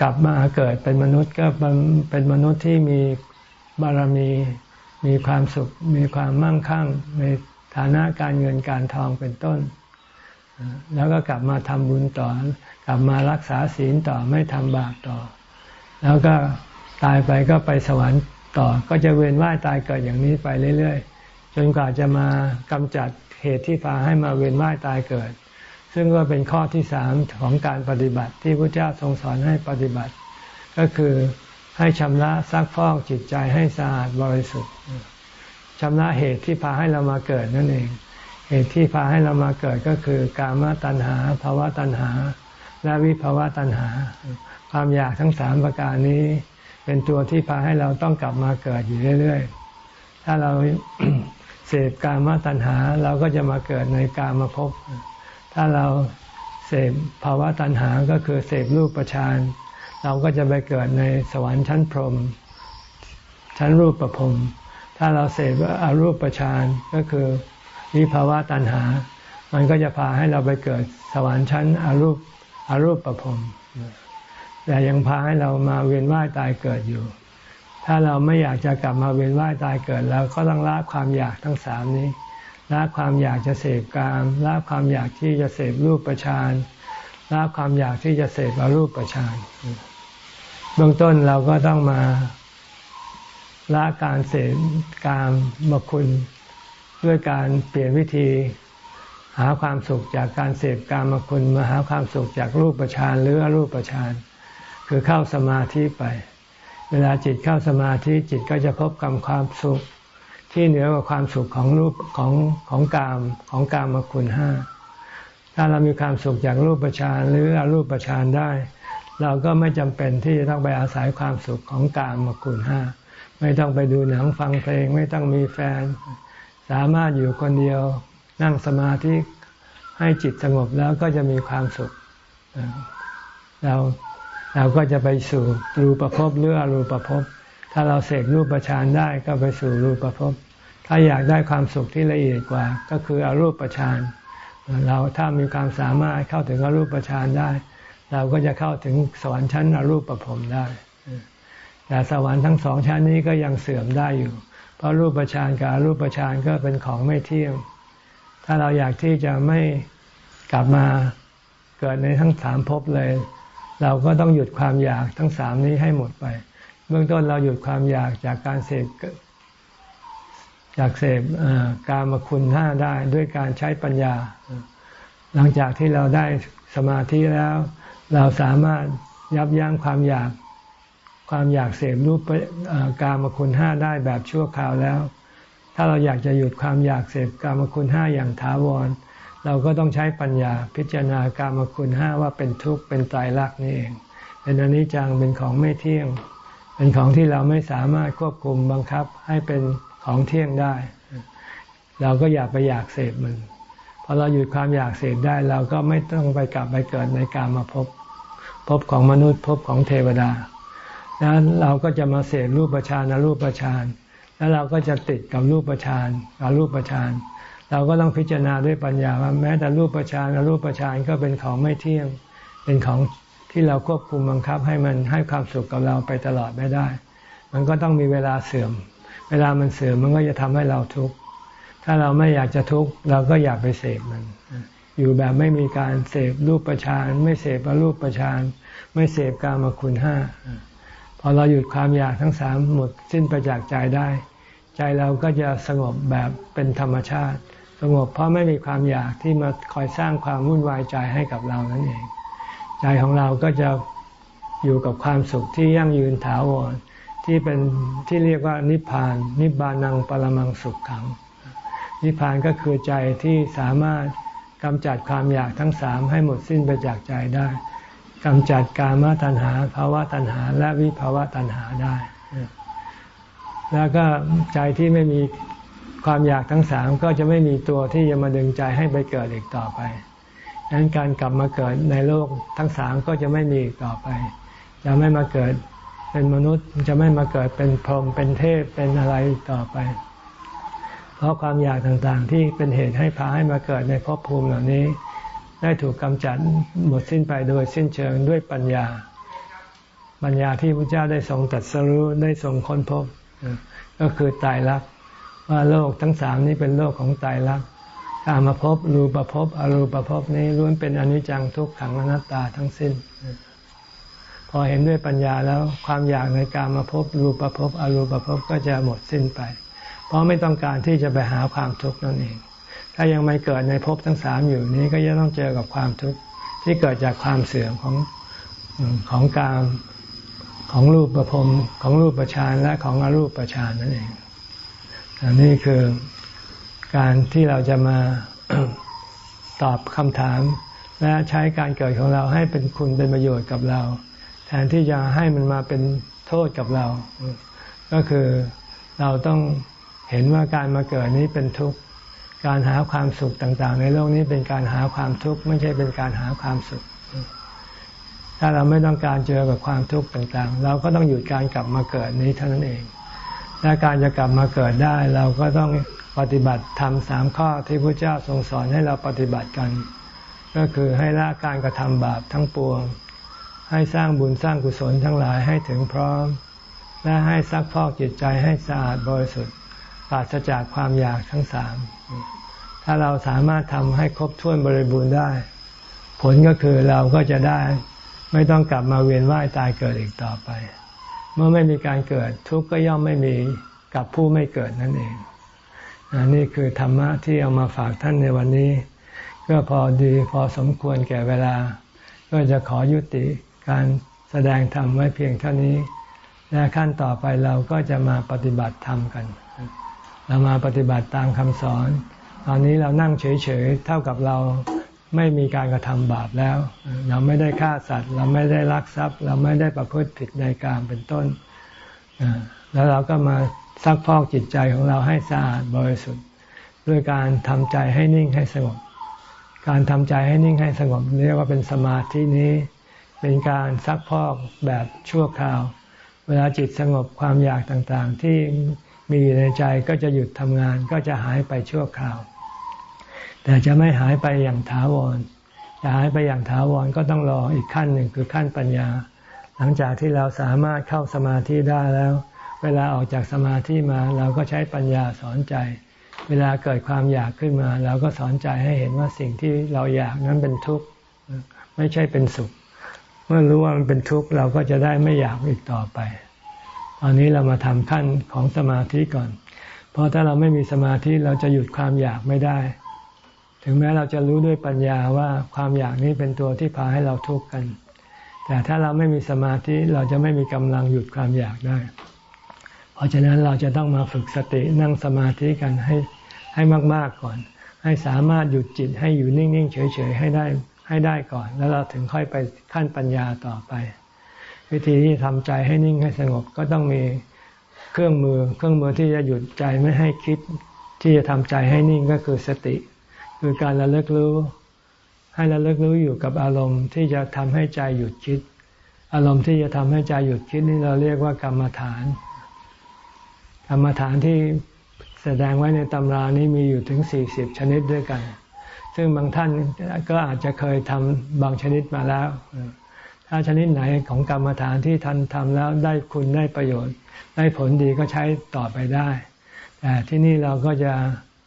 กลับมาเกิดเป็นมนุษย์ก็เป็นมนุษย์ที่มีบารมีมีความสุข มีความมั่งคั่งในฐานะการเงินการทองเป็นต้น แล้วก็กลับมาทำบุญต่อ กลับมารักษาศีลต่อไม่ทำบาปต่อ แล้วก็ตายไปก็ไปสวรรค์ต่อ ก็จะเวียนว่ายตายเกิดอย่างนี้ไปเรื่อย ๆ จนกว่าจะมากำจัดเหตุที่พาให้มาเวียนว่ายตายเกิด ซึ่งก็เป็นข้อที่สามของการปฏิบัติที่พระเจ้าทรงสอนให้ปฏิบัติ ก็คือให้ชำระซักฟอกจิตใจให้สะอาดบริสุทธิ์ชำระเหตุที่พาให้เรามาเกิดนั่นเอง เหตุที่พาให้เรามาเกิดก็คือกามตัณหาภาวะตัณหา และวิภาวะตัณหา ความอยากทั้งสามประการนี้ เป็นตัวที่พาให้เราต้องกลับมาเกิดอยู่เรื่อยๆ ถ้าเราเสพกามตัณหาเราก็จะมาเกิดในกามาพบ ถ้าเราเสพภาวะตัณหาก็คือเสพรูปประชานเราก็จะไปเกิดในสวรรค์ชั้นพรหมชั้นรูปประพรมถ้าเราเสพอารูปประชานก็คือวิภาวะตัณหา มันก็จะพาให้เราไปเกิดสวรรค์ชั้นอารูปอารูปประพรมแต่ยังพาให้เรามาเวียนว่ายตายเกิดอยู่ ถ้าเราไม่อยากจะกลับมาเวียนว่ายตายเกิดเราก็ต้องละความอยากทั้งสามนี้ ละความอยากจะเสพกามละความอยากที่จะเสพรูปประชานละความอยากที่จะเสพอรูปประชานเบื้องต้นเราก็ต้องมาละการเสพกามบคุณด้วยการเปลี่ยนวิธี หาความสุขจากการเสพการมาคุณมาหาความสุขจากรูปประชานหรืออรูปประชานคือเข้าสมาธิไป เวลาจิตเข้าสมาธิจิตก็จะพบกับความสุข ที่เหนือกว่าความสุขของรูปของของกามของกามคุณห้าถ้าเรามีความสุขจากรูปประชานหรืออรูปประชานได้ เราก็ไม่จำเป็นที่จะต้องไปอาศัยความสุขของกามคุณห้าไม่ต้องไปดูหนังฟังเพลง ไม่ต้องมีแฟน สามารถอยู่คนเดียวนั่งสมาธิให้จิตสงบแล้วก็จะมีความสุขเราเราก็จะไปสู่รูปภพหรืออรูปภพถ้าเราเสกรูปฌานได้ก็ไปสู่รูปภพ ถ้าอยากได้ความสุขที่ละเอียดกว่า ก็คืออรูปฌานเราถ้ามีความสามารถเข้าถึงอรูปฌานได้ เราก็จะเข้าถึงสวรรค์ชั้นอรูปภพได้ แต่สวรรค์ทั้งสองชั้นนี้ก็ยังเสื่อมได้อยู่ เพราะรูปฌานกับอรูปฌานก็เป็นของไม่เที่ยง ถ้าเราอยากที่จะไม่กลับมาเกิดในทั้งสามภพเลย เราก็ต้องหยุดความอยากทั้งสามนี้ให้หมดไป เบื้องต้นเราหยุดความอยากจากการเสพ จากเสพการมาคุณห้าได้ด้วยการใช้ปัญญา หลังจากที่เราได้สมาธิแล้ว เราสามารถยับยั้งความอยากความอยากเสพรูปการมาคุณห้าได้แบบชั่วคราวแล้ว ถ้าเราอยากจะหยุดความอยากเสพการมคุณห้าอย่างถาวร เราก็ต้องใช้ปัญญาพิจารณาการมคุณห้าว่าเป็นทุกข์เป็นตายรักนี่เอง เป็นอนิจจังเป็นของไม่เที่ยง เป็นของที่เราไม่สามารถควบคุมบังคับให้เป็น ของเที่ยงได้ เราก็อยากไปอยากเสพมันพอเราหยุดความอยากเสพได้ เราก็ไม่ต้องไปกลับไปเกิดในกามาพบพบของมนุษย์พบของเทวดาแล้วเราก็จะมาเสพรูปฌานรูปฌานแล้วเราก็จะติดกับรูปประชานกับรูปประชานเราก็ต้องพิจารณาด้วยปัญญาว่าแม้แต่รูปประชานกับรูปประชานก็เป็นของไม่เที่ยง เป็นของที่เราควบคุมบังคับให้มันให้ความสุขกับเราไปตลอดไม่ได้ มันก็ต้องมีเวลาเสื่อม เวลามันเสื่อมมันก็จะทำให้เราทุกข์ถ้าเราไม่อยากจะทุกข์เราก็อยากไปเสพมัน อยู่แบบไม่มีการเสพรูปประชานไม่เสพรูปประชานไม่เสพกามคุณห้าพอเราหยุดความอยากทั้งสามหมดสิ้นไปจากใจได้ ใจเราก็จะสงบแบบเป็นธรรมชาติ สงบเพราะไม่มีความอยากที่มาคอยสร้างความวุ่นวายใจให้กับเรานั่นเอง ใจของเราก็จะอยู่กับความสุขที่ยั่งยืนถาวร ที่เป็นที่เรียกว่านิพพาน นิบานังปรมังสุขขัง นิพพานก็คือใจที่สามารถกำจัดความอยากทั้งสามให้หมดสิ้นไปจากใจได้กำจัดกามตัณหาภาวะตัณหา และวิภาวะตัณหาได้ แล้วก็ใจที่ไม่มีความอยากทั้งสามก็จะไม่มีตัวที่จะมาดึงใจให้ไปเกิดอีกต่อไปดังนั้นการกลับมาเกิดในโลกทั้งสามก็จะไม่มีอีกต่อไป จะไม่มาเกิด เป็นมนุษย์จะไม่มาเกิดเป็นพรหมเป็นเทพเป็นอะไรต่อไป เพราะความอยากต่างๆ ที่เป็นเหตุให้พาให้มาเกิดในภพภูมิเหล่านี้ ได้ถูกกำจัดหมดสิ้นไปโดยสิ้นเชิงด้วยปัญญา ปัญญาที่พระเจ้าได้ทรงตัดสรู้ได้ทรงค้นพบ ก็คือตายรักว่าโลกทั้งสามนี้เป็นโลกของตายรักกามาพบรูปภพอรูปภพนี้ล้วนเป็นอนิจจังทุกขังอนัตตาทั้งสิ้น พอเห็นด้วยปัญญาแล้วความอยากในการมาพบรูปภพอรูปภพก็จะหมดสิ้นไป เพราะไม่ต้องการที่จะไปหาความทุกข์นั่นเอง ถ้ายังไม่เกิดในภพทั้งสามอยู่นี้ก็จะต้องเจอกับความทุกข์ที่เกิดจากความเสื่อมของของการของรูปประพรมของรูปประชานและของอรูปประชานนั่นเองอันนี้คือการที่เราจะมาตอบคำถาม และใช้การเกิดของเราให้เป็นคุณเป็นประโยชน์กับเรา แทนที่จะให้มันมาเป็นโทษกับเรา ก็คือเราต้องเห็นว่าการมาเกิดนี้เป็นทุกข์การหาความสุขต่าง ๆ ในโลกนี้เป็นการหาความทุกข์ไม่ใช่เป็นการหาความสุข ถ้าเราไม่ต้องการเจอกับความทุกข์ต่างๆ เราก็ต้องหยุดการกลับมาเกิดนี้เท่านั้นเองและการจะกลับมาเกิดได้ เราก็ต้องปฏิบัติทำสามข้อที่พระเจ้าทรงสอนให้เราปฏิบัติกัน ก็คือให้ละการกระทำบาปทั้งปวง ให้สร้างบุญสร้างกุศลทั้งหลายให้ถึงพร้อม และให้ซักพอกจิตใจให้สะอาดบริสุทธิ์ปราศจากความอยากทั้งสาม ถ้าเราสามารถทำให้ครบถ้วนบริบูรณ์ได้ ผลก็คือเราก็จะได้ ไม่ต้องกลับมาเวียนว่ายตายเกิดอีกต่อไป เมื่อไม่มีการเกิดทุกข์ก็ย่อมไม่มีกับผู้ไม่เกิดนั่นเองนี่คือธรรมะที่เอามาฝากท่านในวันนี้ ก็พอดีพอสมควรแก่เวลา ก็จะขอยุติ การแสดงธรรมไว้เพียงเท่านี้และขั้นต่อไปเราก็จะมาปฏิบัติธรรมกัน เรามาปฏิบัติตามคำสอน ตอนนี้เรานั่งเฉยๆเท่ากับเราไม่มีการกระทำบาปแล้ว เราไม่ได้ฆ่าสัตว์ เราไม่ได้ลักทรัพย์ เราไม่ได้ประพฤติผิดในการเป็นต้น แล้วเราก็มาซักพอกจิตใจของเราให้สะอาดบริสุทธิ์ ด้วยการทำใจให้นิ่งให้สงบ การทำใจให้นิ่งให้สงบเรียกว่าเป็นสมาธินี้ เป็นการซักพอกแบบชั่วคราว เวลาจิตสงบความอยากต่างๆ ที่มีอยู่ในใจก็จะหยุดทำงานก็จะหายไปชั่วคราว แต่จะไม่หายไปอย่างถาวรจะหายไปอย่างถาวรก็ต้องรออีกขั้นหนึ่งคือขั้นปัญญา หลังจากที่เราสามารถเข้าสมาธิได้แล้ว เวลาออกจากสมาธิมาเราก็ใช้ปัญญาสอนใจ เวลาเกิดความอยากขึ้นมาเราก็สอนใจให้เห็นว่าสิ่งที่เราอยากนั้นเป็นทุกข์ไม่ใช่เป็นสุข เมื่อรู้ว่ามันเป็นทุกข์เราก็จะได้ไม่อยากอีกต่อไปตอนนี้เรามาทำขั้นของสมาธิก่อน เพราะถ้าเราไม่มีสมาธิเราจะหยุดความอยากไม่ได้ ถึงแม้เราจะรู้ด้วยปัญญาว่าความอยากนี้เป็นตัวที่พาให้เราทุกข์กัน แต่ถ้าเราไม่มีสมาธิเราจะไม่มีกำลังหยุดความอยากได้ เพราะฉะนั้นเราจะต้องมาฝึกสตินั่งสมาธิกันให้ให้มาก ๆก่อน ให้สามารถหยุดจิตให้อยู่นิ่ง ๆ เฉย ๆ ให้ได้ ให้ได้ก่อน แล้วเราถึงค่อยไปขั้นปัญญาต่อไป วิธีที่ทำใจให้นิ่งให้สงบก็ต้องมีเครื่องมือ เครื่องมือที่จะหยุดใจไม่ให้คิด ที่จะทำใจให้นิ่งก็คือสติ คือการระลึกรู้ ให้ระลึกรู้อยู่กับอารมณ์ที่จะทำให้ใจหยุดคิด อารมณ์ที่จะทำให้ใจหยุดคิดนี่เราเรียกว่ากรรมฐาน กรรมฐานที่แสดงไว้ในตำรานี้มีอยู่ถึงสี่สิบชนิดด้วยกัน ซึ่งบางท่านก็อาจจะเคยทำบางชนิดมาแล้ว ถ้าชนิดไหนของกรรมฐานที่ท่านทำแล้วได้คุณได้ประโยชน์ ได้ผลดีก็ใช้ต่อไปได้ แต่ที่นี่เราก็จะ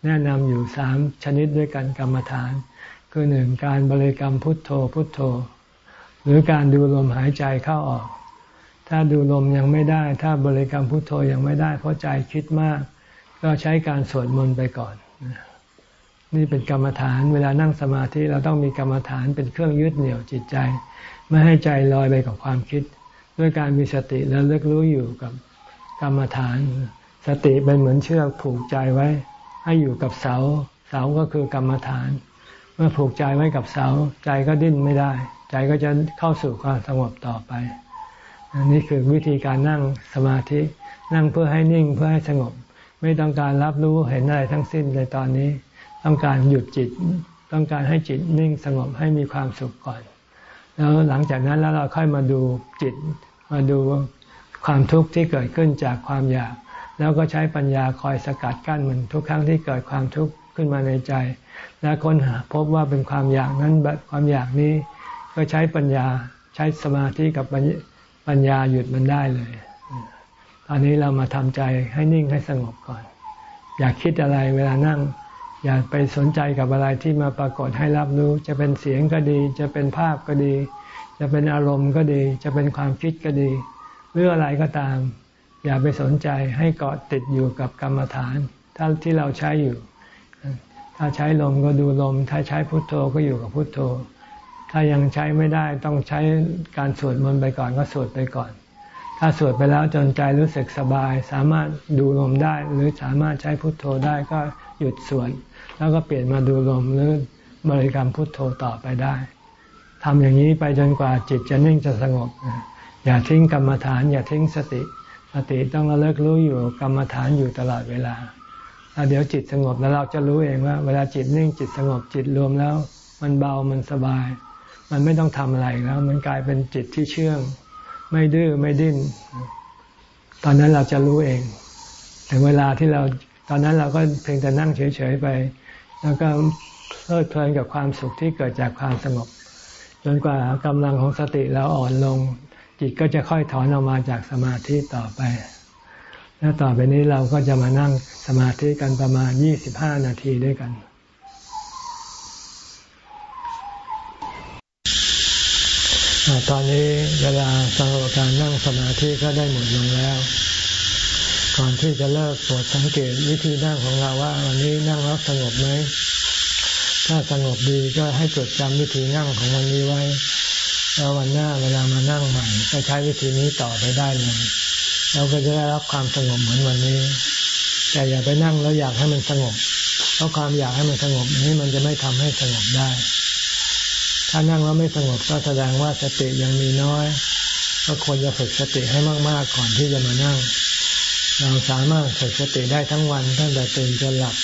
แนะนำอยู่สามชนิดด้วยกันกรรมฐาน คือหนึ่งการบริกรรมพุทโธพุทโธ หรือการดูลมหายใจเข้าออก ถ้าดูลมยังไม่ได้ ถ้าบริกรรมพุทโธยังไม่ได้ เพราะใจคิดมาก ก็ใช้การสวดมนต์ไปก่อนนี่ นี่เป็นกรรมฐาน เวลานั่งสมาธิเราต้องมีกรรมฐานเป็นเครื่องยึดเหนี่ยวจิตใจ ไม่ให้ใจลอยไปกับความคิด ด้วยการมีสติแล้วเลิกรู้อยู่กับกรรมฐาน สติเป็นเหมือนเชือกผูกใจไว้ ให้อยู่กับเสา เสาก็คือกรรมฐาน เมื่อผูกใจไว้กับเสา ใจก็ดิ้นไม่ได้ ใจก็จะเข้าสู่ความสงบต่อไปนี่คือวิธีการนั่งสมาธิ นั่งเพื่อให้นิ่งเพื่อให้สงบ ไม่ต้องการรับรู้เห็นอะไรทั้งสิ้นในตอนนี้ ต้องการหยุดจิต ต้องการให้จิตนิ่งสงบให้มีความสุขก่อน แล้วหลังจากนั้นแล้วเราค่อยมาดูจิต มาดูความทุกข์ที่เกิดขึ้นจากความอยาก แล้วก็ใช้ปัญญาคอยสกัดกั้นมันทุกครั้งที่เกิดความทุกข์ขึ้นมาในใจ และค้นหาพบว่าเป็นความอยากนั้นความอยากนี้ก็ใช้ปัญญาใช้สมาธิกับปัญญาหยุดมันได้เลย ตอนนี้เรามาทำใจให้นิ่งให้สงบก่อน อยากคิดอะไรเวลานั่ง อย่าไปสนใจกับอะไรที่มาปรากฏให้รับรู้ จะเป็นเสียงก็ดี จะเป็นภาพก็ดี จะเป็นอารมณ์ก็ดี จะเป็นความคิดก็ดี หรืออะไรก็ตาม อย่าไปสนใจให้เกาะติดอยู่กับกรรมฐานถ้าที่เราใช้อยู่ ถ้าใช้ลมก็ดูลม ถ้าใช้พุทโธก็อยู่กับพุทโธ ถ้ายังใช้ไม่ได้ต้องใช้การสวดมนต์ไปก่อนก็สวดไปก่อน ถ้าสวดไปแล้วจนใจรู้สึกสบาย สามารถดูลมได้ หรือสามารถใช้พุทโธได้ก็หยุดสวด แล้วก็เปลี่ยนมาดูลมหรือบริกรรมพุทโธต่อไปได้ทำอย่างนี้ไปจนกว่าจิตจะนิ่งจะสงบ อย่าทิ้งกรรมฐาน อย่าทิ้งสติ สติต้องระลึกรู้อยู่กรรมฐานอยู่ตลอดเวลาแล้วเดี๋ยวจิตสงบแล้วเราจะรู้เองว่า เวลาจิตนิ่งจิตสงบจิตรวมแล้ว มันเบามันสบาย มันไม่ต้องทำอะไรแล้ว มันกลายเป็นจิตที่เชื่อง ไม่ดื้อไม่ดิ้น ตอนนั้นเราจะรู้เองถึงเวลาที่เราตอนนั้นเราก็เพียงแต่นั่งเฉยๆไป แล้วก็เพลิดเพลินกับความสุขที่เกิดจากความสงบ จนกว่ากำลังของสติเราอ่อนลง จิตก็จะค่อยถอนออกมาจากสมาธิต่อไป แล้วต่อไปนี้เราก็จะมานั่งสมาธิกันประมาณ 25 นาทีด้วยกันตอนนี้เวลาสำหรับการนั่งสมาธิก็ได้หมดลงแล้ว ก่อนที่จะเลิกโปรดสังเกตวิธีนั่งของเราว่าวันนี้นั่งแล้วสงบไหมถ้าสงบดีก็ให้จดจำวิธีนั่งของวันนี้ไว้ แล้ววันหน้าเวลามานั่งใหม่ก็ใช้วิธีนี้ต่อไปได้เลยเราก็จะได้รับความสงบเหมือนวันนี้ แต่อย่าไปนั่งแล้วอยากให้มันสงบ เพราะความอยากให้มันสงบนี้มันจะไม่ทำให้สงบได้ ถ้านั่งแล้วไม่สงบก็แสดงว่าสติยังมีน้อย ก็ควรจะฝึกสติให้มาก ๆ ก่อนที่จะมานั่ง เราสามารถฝึกสติได้ทั้งวันตั้งแต่ตื่นจนหลับ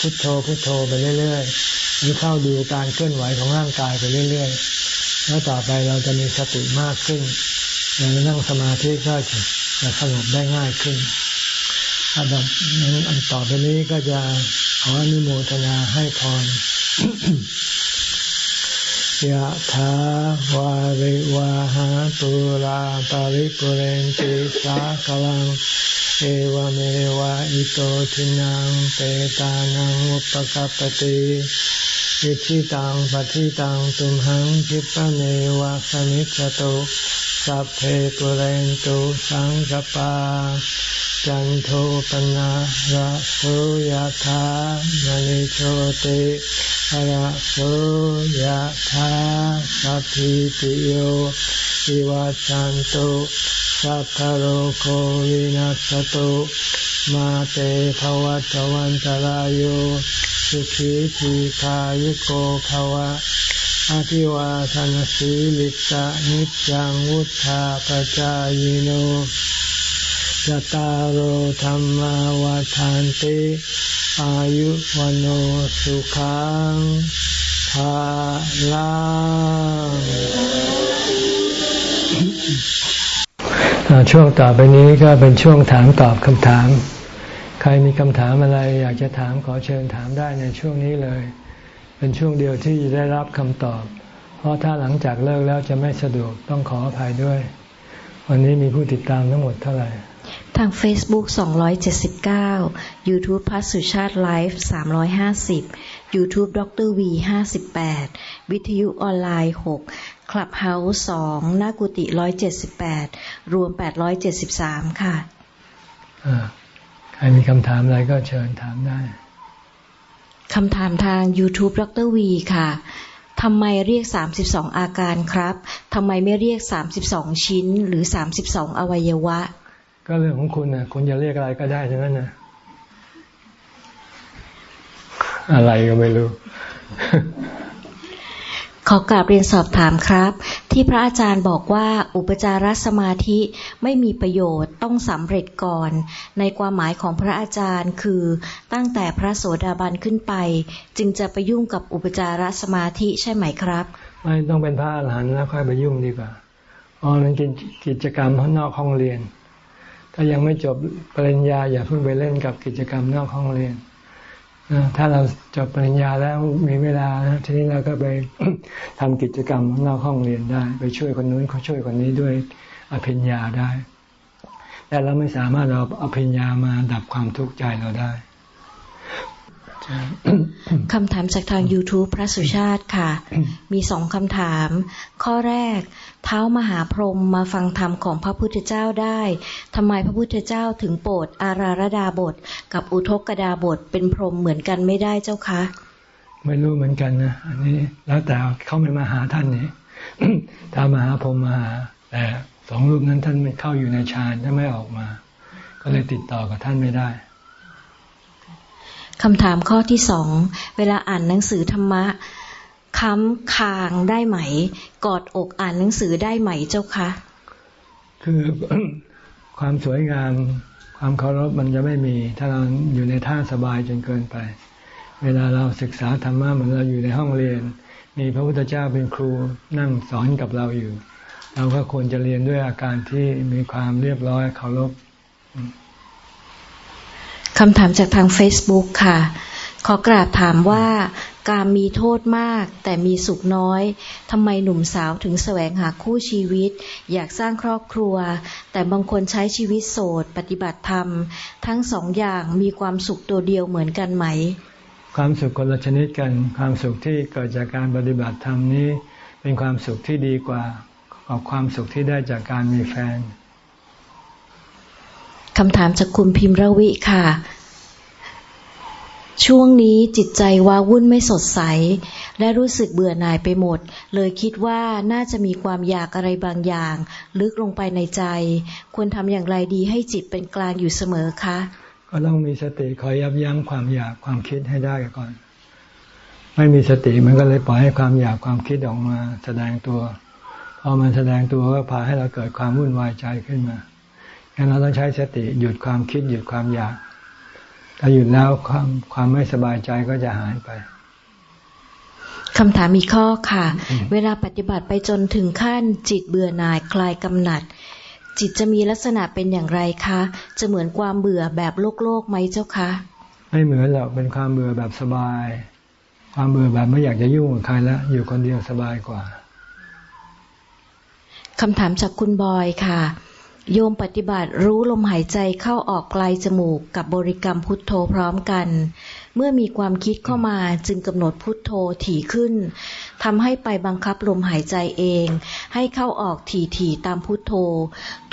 พุทโธพุทโธไปเรื่อยๆหรือเข้าดูการเคลื่อนไหวของร่างกายไปเรื่อยๆ แล้วต่อไปเราจะมีสติมากขึ้นเรานั่งสมาธิก็จะจะสงบได้ง่ายขึ้นอันดับอันต่อไปนี้ก็จะขออนุโมทนาให้พรยะถาวาริวาหาปุราปาริปุเรนติสาคลัง เอวเมวะอิโตทินังเปตานังอุปกัปติอิชิตังปฏิตังตุมหังคิปะเมวะสมิจจตุสัพเพปุเรนตุสังกปาจันโทปนะระโสยธามณิโชติระโสยธาสัพพิติโยวิวัจันตุ สัพพโรโควินัสตุมาเตภวัตวันตารโยสุขีทีขายุโกภวะอภิวาทานสีลิสะนิจังวุธาปจายโนจตารโหธรรมวาทานติอายุวันโอสุขังภาลัง ช่วงต่อไปนี้ก็เป็นช่วงถามตอบคำถาม ใครมีคำถามอะไรอยากจะถามขอเชิญถามได้ในช่วงนี้เลย เป็นช่วงเดียวที่จะได้รับคำตอบ เพราะถ้าหลังจากเลิกแล้วจะไม่สะดวกต้องขออภัยด้วย วันนี้มีผู้ติดตามทั้งหมดเท่าไหร่ทาง Facebook 279 YouTube พัสุชาติไลฟ์350 YouTube ดร V 58 วิทยุออนไลน์ 6 Clubhouse 2หน้ากุฏิ178รวม873ค่ะใครมีคำถามอะไรก็เชิญถามได้คำถามทาง YouTube ดรวีค่ะทำไมเรียก 32 อาการครับทำไมไม่เรียก 32 ชิ้นหรือ 32 อวัยวะ ก็เรื่องของคุณนะคุณจะเรียกอะไรก็ได้ใช่ไหมนะอะไรก็ไม่รู้ ขอกราบเรียนสอบถามครับ ที่พระอาจารย์บอกว่าอุปจารสมาธิไม่มีประโยชน์ต้องสำเร็จก่อน ในความหมายของพระอาจารย์คือตั้งแต่พระโสดาบันขึ้นไป จึงจะไปยุ่งกับอุปจารสมาธิใช่ไหมครับ ไม่ต้องเป็นพระอรหันต์แล้วค่อยไปยุ่งดีกว่าอ๋อนั้นกินกิจกรรมข้างนอกห้องเรียน ถ้ายังไม่จบปริญญาอย่าเพิ่งไปเล่นกับกิจกรรมนอกห้องเรียน ถ้าเราจบปริญญาแล้วมีเวลาทีนี้เราก็ไปทำกิจกรรมนอกห้องเรียนได้ ไปช่วยคนนู้นเขาช่วยคนนี้ด้วยอภิญญาได้ แต่เราไม่สามารถเราอภิญญามาดับความทุกข์ใจเราได้คำถามจากทาง YouTube พระสุชาติค่ะ มีสองคำถาม ข้อแรก เท้ามหาพรหมมาฟังธรรมของพระพุทธเจ้าได้ทำไมพระพุทธเจ้าถึงโปรดอาราระดาบท กับอุทกดาบทเป็นพรหมเหมือนกันไม่ได้เจ้าคะ ไม่รู้เหมือนกันนะอันนี้แล้วแต่เขาไม่มาหาท่านนี่ถ้ามหาพรหมมาหาแต่สองรูปนั้นท่านไม่เข้าอยู่ในฌานท่านไม่ออกมา ก็เลยติดต่อกับท่านไม่ได้คำถามข้อที่สอง เวลาอ่านหนังสือธรรมะ ค้ำคางได้ไหม กอดอกอ่านหนังสือได้ไหมเจ้าคะ คือความสวยงาม ความเคารพมันจะไม่มี ถ้าเราอยู่ในท่าสบายจนเกินไป เวลาเราศึกษาธรรมะเหมือนเราอยู่ในห้องเรียน มีพระพุทธเจ้าเป็นครูนั่งสอนกับเราอยู่ เราก็ควรจะเรียนด้วยอาการที่มีความเรียบร้อยเคารพคำถามจากทาง Facebook ค่ะ ขอกราบถามว่า การมีโทษมาก แต่มีสุขน้อยทำไมหนุ่มสาวถึงแสวงหาคู่ชีวิต อยากสร้างครอบครัว แต่บางคนใช้ชีวิตโสด ปฏิบัติธรรม ทั้งสองอย่างมีความสุขตัวเดียวเหมือนกันไหม ความสุขคนละชนิดกัน ความสุขที่เกิดจากการปฏิบัติธรรมนี้ เป็นความสุขที่ดีกว่าความสุขที่ได้จากการมีแฟนคำถามจากคุณพิมพ์ระวิค่ะ ช่วงนี้จิตใจว้าวุ่นไม่สดใส และรู้สึกเบื่อหน่ายไปหมด เลยคิดว่าน่าจะมีความอยากอะไรบางอย่าง ลึกลงไปในใจ ควรทำอย่างไรดีให้จิตเป็นกลางอยู่เสมอคะ ก็ต้องมีสติคอยยับยั้งความอยากความคิดให้ได้ก่อน ไม่มีสติมันก็เลยปล่อยให้ความอยากความคิดออกมาแสดงตัวพอมันแสดงตัวก็พาให้เราเกิดความวุ่นวายใจขึ้นมางั้นเราต้องใช้สติหยุดความคิดหยุดความอยาก ถ้าหยุดแล้วความความไม่สบายใจก็จะหายไปคำถามมีข้อค่ะ เวลาปฏิบัติไปจนถึงขั้นจิตเบื่อหน่ายคลายกำหนัด จิตจะมีลักษณะเป็นอย่างไรคะ จะเหมือนความเบื่อแบบโลกโลกไหมเจ้าคะ ไม่เหมือนหรอกเป็นความเบื่อแบบสบาย ความเบื่อแบบไม่อยากจะยุ่งกับใครแล้วอยู่คนเดียวสบายกว่าคำถามจากคุณบอยค่ะ โยมปฏิบัติรู้ลมหายใจเข้าออกไกลจมูกกับบริกรรมพุทโธพร้อมกัน เมื่อมีความคิดเข้ามาจึงกำหนดพุทโธถี่ขึ้นทำให้ไปบังคับลมหายใจเอง ให้เข้าออกถี่ๆตามพุทโธ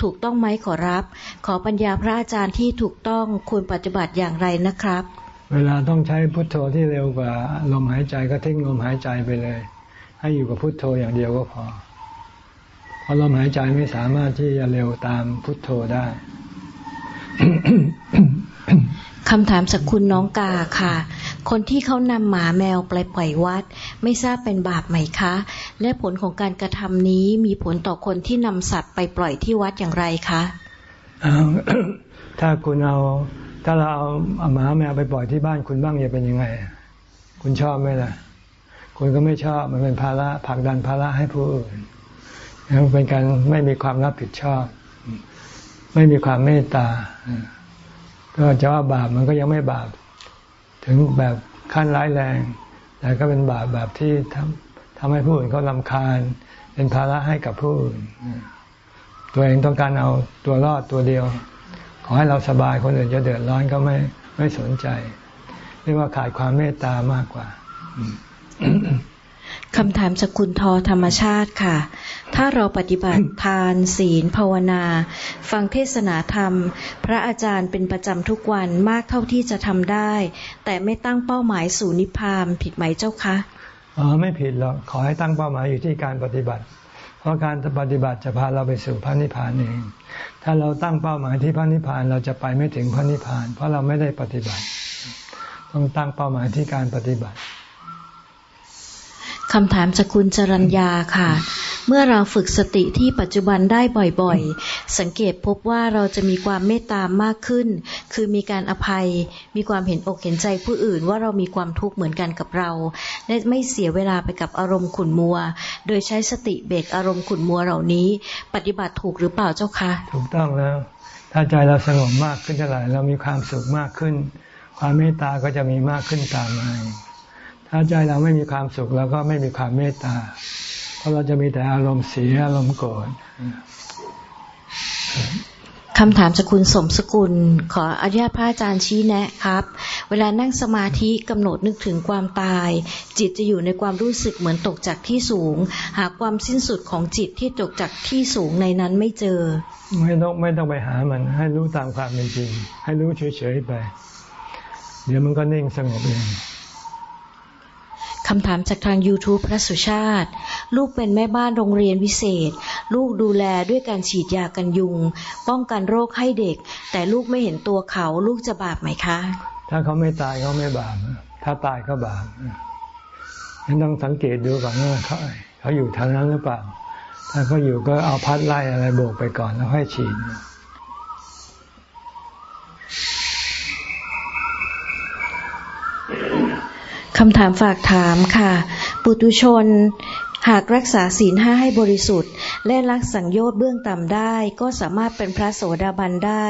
ถูกต้องไหมขอรับ ขอปัญญาพระอาจารย์ที่ถูกต้องควรปฏิบัติอย่างไรนะครับ เวลาต้องใช้พุทโธที่เร็วกว่าลมหายใจก็ทิ้งลมหายใจไปเลย ให้อยู่กับพุทโธอย่างเดียวก็พอ พราะลมหายใจไม่สามารถที่จะเร็วตามพุทโธได้คำถามสักคุณน้องกาค่ะ คนที่เขานำหมาแมวไปปล่อยวัด ไม่ทราบเป็นบาปไหมคะ และผลของการกระทำนี้มีผลต่อคนที่นำสัตว์ไปปล่อยที่วัดอย่างไรคะถ้าคุณเอา ถ้าเราเอาหมาแมวไปปล่อยที่บ้านคุณบ้างจะเป็นยังไง คุณชอบไหมล่ะ คุณก็ไม่ชอบมันเป็นภาระผลักดันภาระให้ผู้อื่น เป็นการไม่มีความรับผิดชอบ ไม่มีความเมตตา ก็จะว่าบาปมันก็ยังไม่บาป ถึงแบบขั้นร้ายแรง แต่ก็เป็นบาปแบบที่ทำทำให้ผู้อื่นเขาลำคาญ เป็นภาระให้กับผู้อื่น ตัวเองต้องการเอาตัวรอดตัวเดียว ขอให้เราสบายคนอื่นจะเดือดร้อนก็ไม่ไม่สนใจ เรียกว่าขาดความเมตตามากกว่าคำถามจากคุณทอธรรมชาติค่ะ ถ้าเราปฏิบัติทานศีลภาวนา ฟังเทศนาธรรม พระอาจารย์เป็นประจำทุกวันมากเท่าที่จะทำได้ แต่ไม่ตั้งเป้าหมายสู่นิพพานผิดไหมเจ้าคะอ๋อไม่ผิดหรอกขอให้ตั้งเป้าหมายอยู่ที่การปฏิบัติ เพราะการปฏิบัติจะพาเราไปสู่พระนิพพานเอง ถ้าเราตั้งเป้าหมายที่พระนิพพานเราจะไปไม่ถึงพระนิพพาน เพราะเราไม่ได้ปฏิบัติ ต้องตั้งเป้าหมายที่การปฏิบัติคำถามจากคุณจรัญญาค่ะ เมื่อเราฝึกสติที่ปัจจุบันได้บ่อยๆ สังเกตพบว่าเราจะมีความเมตตามากขึ้น คือมีการอภัย มีความเห็นอกเห็นใจผู้อื่นว่าเรามีความทุกข์เหมือนกันกับเรา และไม่เสียเวลาไปกับอารมณ์ขุนมัว โดยใช้สติเบรกอารมณ์ขุนมัวเหล่านี้ ปฏิบัติถูกหรือเปล่าเจ้าคะ ถูกต้องแล้ว ถ้าใจเราสงบมากขึ้นเท่าไหร่เรามีความสุขมากขึ้น ความเมตตาก็จะมีมากขึ้นตามมาถ้าใจเราไม่มีความสุขเราก็ไม่มีความเมตตา ราะเราจะมีแต่อารมณ์เสียอารมณ์โกรธคำถามจากคุณสมสกุล ขออนุญาตพระอาจารย์ชี้แนะครับ เวลานั่งสมาธิกำหนดนึกถึงความตาย จิตจะอยู่ในความรู้สึกเหมือนตกจากที่สูง หาความสิ้นสุดของจิตที่ตกจากที่สูงในนั้นไม่เจอ ไม่ต้องไม่ต้องไปหามัน ให้รู้ตามความเป็นจริง ให้รู้เฉยๆไป เดี๋ยวมันก็นิ่งสงบเองคำถามจากทาง YouTube พระสุชาติ ลูกเป็นแม่บ้านโรงเรียนวิเศษ ลูกดูแลด้วยการฉีดยากันยุง ป้องกันโรคให้เด็ก แต่ลูกไม่เห็นตัวเขาลูกจะบาปไหมคะ ถ้าเขาไม่ตายเขาไม่บาปถ้าตายก็บาปงั้นต้องสังเกตดูก่อนว่าเขาเขาอยู่ทางนั้นหรือเปล่า ถ้าเขาอยู่ก็เอาพัดไล่อะไรโบกไปก่อนแล้วค่อยฉีดคำถามฝากถามค่ะ ปุตุชน หากรักษาศีลห้าให้บริสุทธิ์ และรักสังโยชน์เบื้องต่ำได้ ก็สามารถเป็นพระโสดาบันได้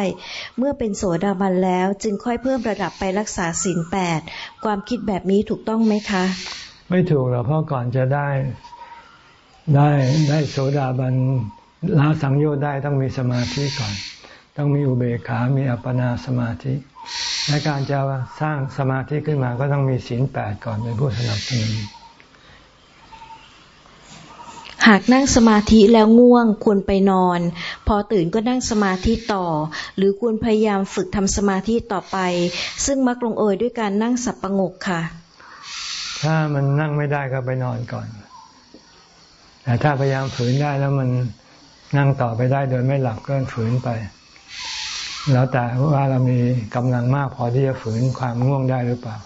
เมื่อเป็นโสดาบันแล้วจึงค่อยเพิ่มระดับไปรักษาศีลแปดความคิดแบบนี้ถูกต้องไหมคะ ไม่ถูกหรอกเพราะก่อนจะได้ได้ได้โสดาบันละสังโยชน์ได้ต้องมีสมาธิก่อน ต้องมีอุเบกขา มีอัปปนาสมาธิ และการจะสร้างสมาธิขึ้นมาก็ต้องมีศีลแปดก่อนเป็นผู้สนับสนุน หากนั่งสมาธิแล้วง่วงควรไปนอน พอตื่นก็นั่งสมาธิต่อ หรือควรพยายามฝึกทำสมาธิต่อไป ซึ่งมักลงเอยด้วยการนั่งสับประงกค่ะ ถ้ามันนั่งไม่ได้ก็ไปนอนก่อน แต่ถ้าพยายามฝืนได้แล้วมันนั่งต่อไปได้โดยไม่หลับก็ฝืนไป แล้วแต่ว่าเรามีกำลังมากพอที่จะฝืนความง่วงได้หรือเปล่า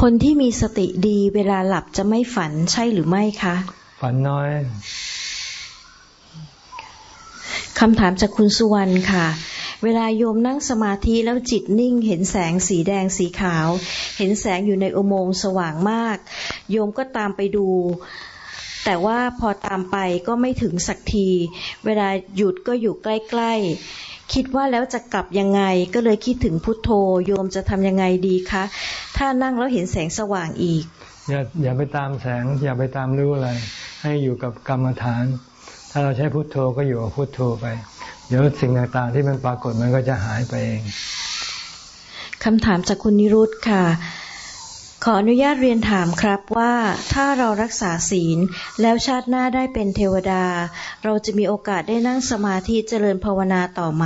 คนที่มีสติดีเวลาหลับจะไม่ฝันใช่หรือไม่คะ ฝันน้อยคำถามจากคุณสุวรรณค่ะ เวลาโยมนั่งสมาธิแล้วจิตนิ่ง เห็นแสงสีแดงสีขาว เห็นแสงอยู่ในอุโมงค์สว่างมาก โยมก็ตามไปดู แต่ว่าพอตามไปก็ไม่ถึงสักที เวลาหยุดก็อยู่ใกล้ ๆ คิดว่าแล้วจะกลับยังไง ก็เลยคิดถึงพุทโธ โยมจะทำยังไงดีคะ ถ้านั่งแล้วเห็นแสงสว่างอีก อย่าอย่าไปตามแสง อย่าไปตามรู้อะไร ให้อยู่กับกรรมฐาน ถ้าเราใช้พุทโธก็อยู่กับพุทโธไป เดี๋ยวสิ่งต่างๆที่มันปรากฏมันก็จะหายไปเองคำถามจากคุณนิรุตค่ะ ขออนุญาตเรียนถามครับว่าถ้าเรารักษาศีล แล้วชาติหน้าได้เป็นเทวดา เราจะมีโอกาสได้นั่งสมาธิเจริญภาวนาต่อไหม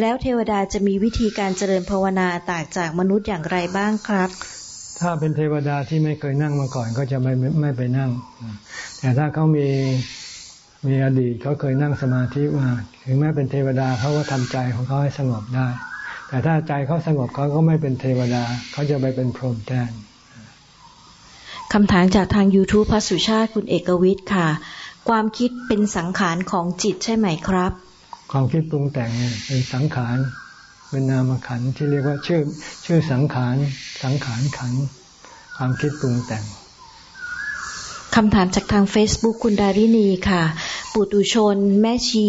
แล้วเทวดาจะมีวิธีการเจริญภาวนาต่างจากมนุษย์อย่างไรบ้างครับ ถ้าเป็นเทวดาที่ไม่เคยนั่งมาก่อนก็จะไม่ไม่ไม่ไปนั่ง แต่ถ้าเขามีมีอดีตเขาเคยนั่งสมาธิมาถึงแม้เป็นเทวดาเขาก็ทำใจของเขาให้สงบได้ แต่ถ้าใจเขาสงบเขาก็ไม่เป็นเทวดาเขาจะไปเป็นพรหมแทน คำถามจากทาง YouTube พระสุชาติคุณเอกวิทย์ค่ะ ความคิดเป็นสังขารของจิตใช่ไหมครับ ความคิดปรุงแต่งเนี่ยเป็นสังขารเป็นนามขันธ์ที่เรียกว่าชื่อชื่อสังขารสังขารขันธ์ความคิดปรุงแต่งคำถามจากทาง Facebook คุณดารินีค่ะ ปุตุชน แม่ชี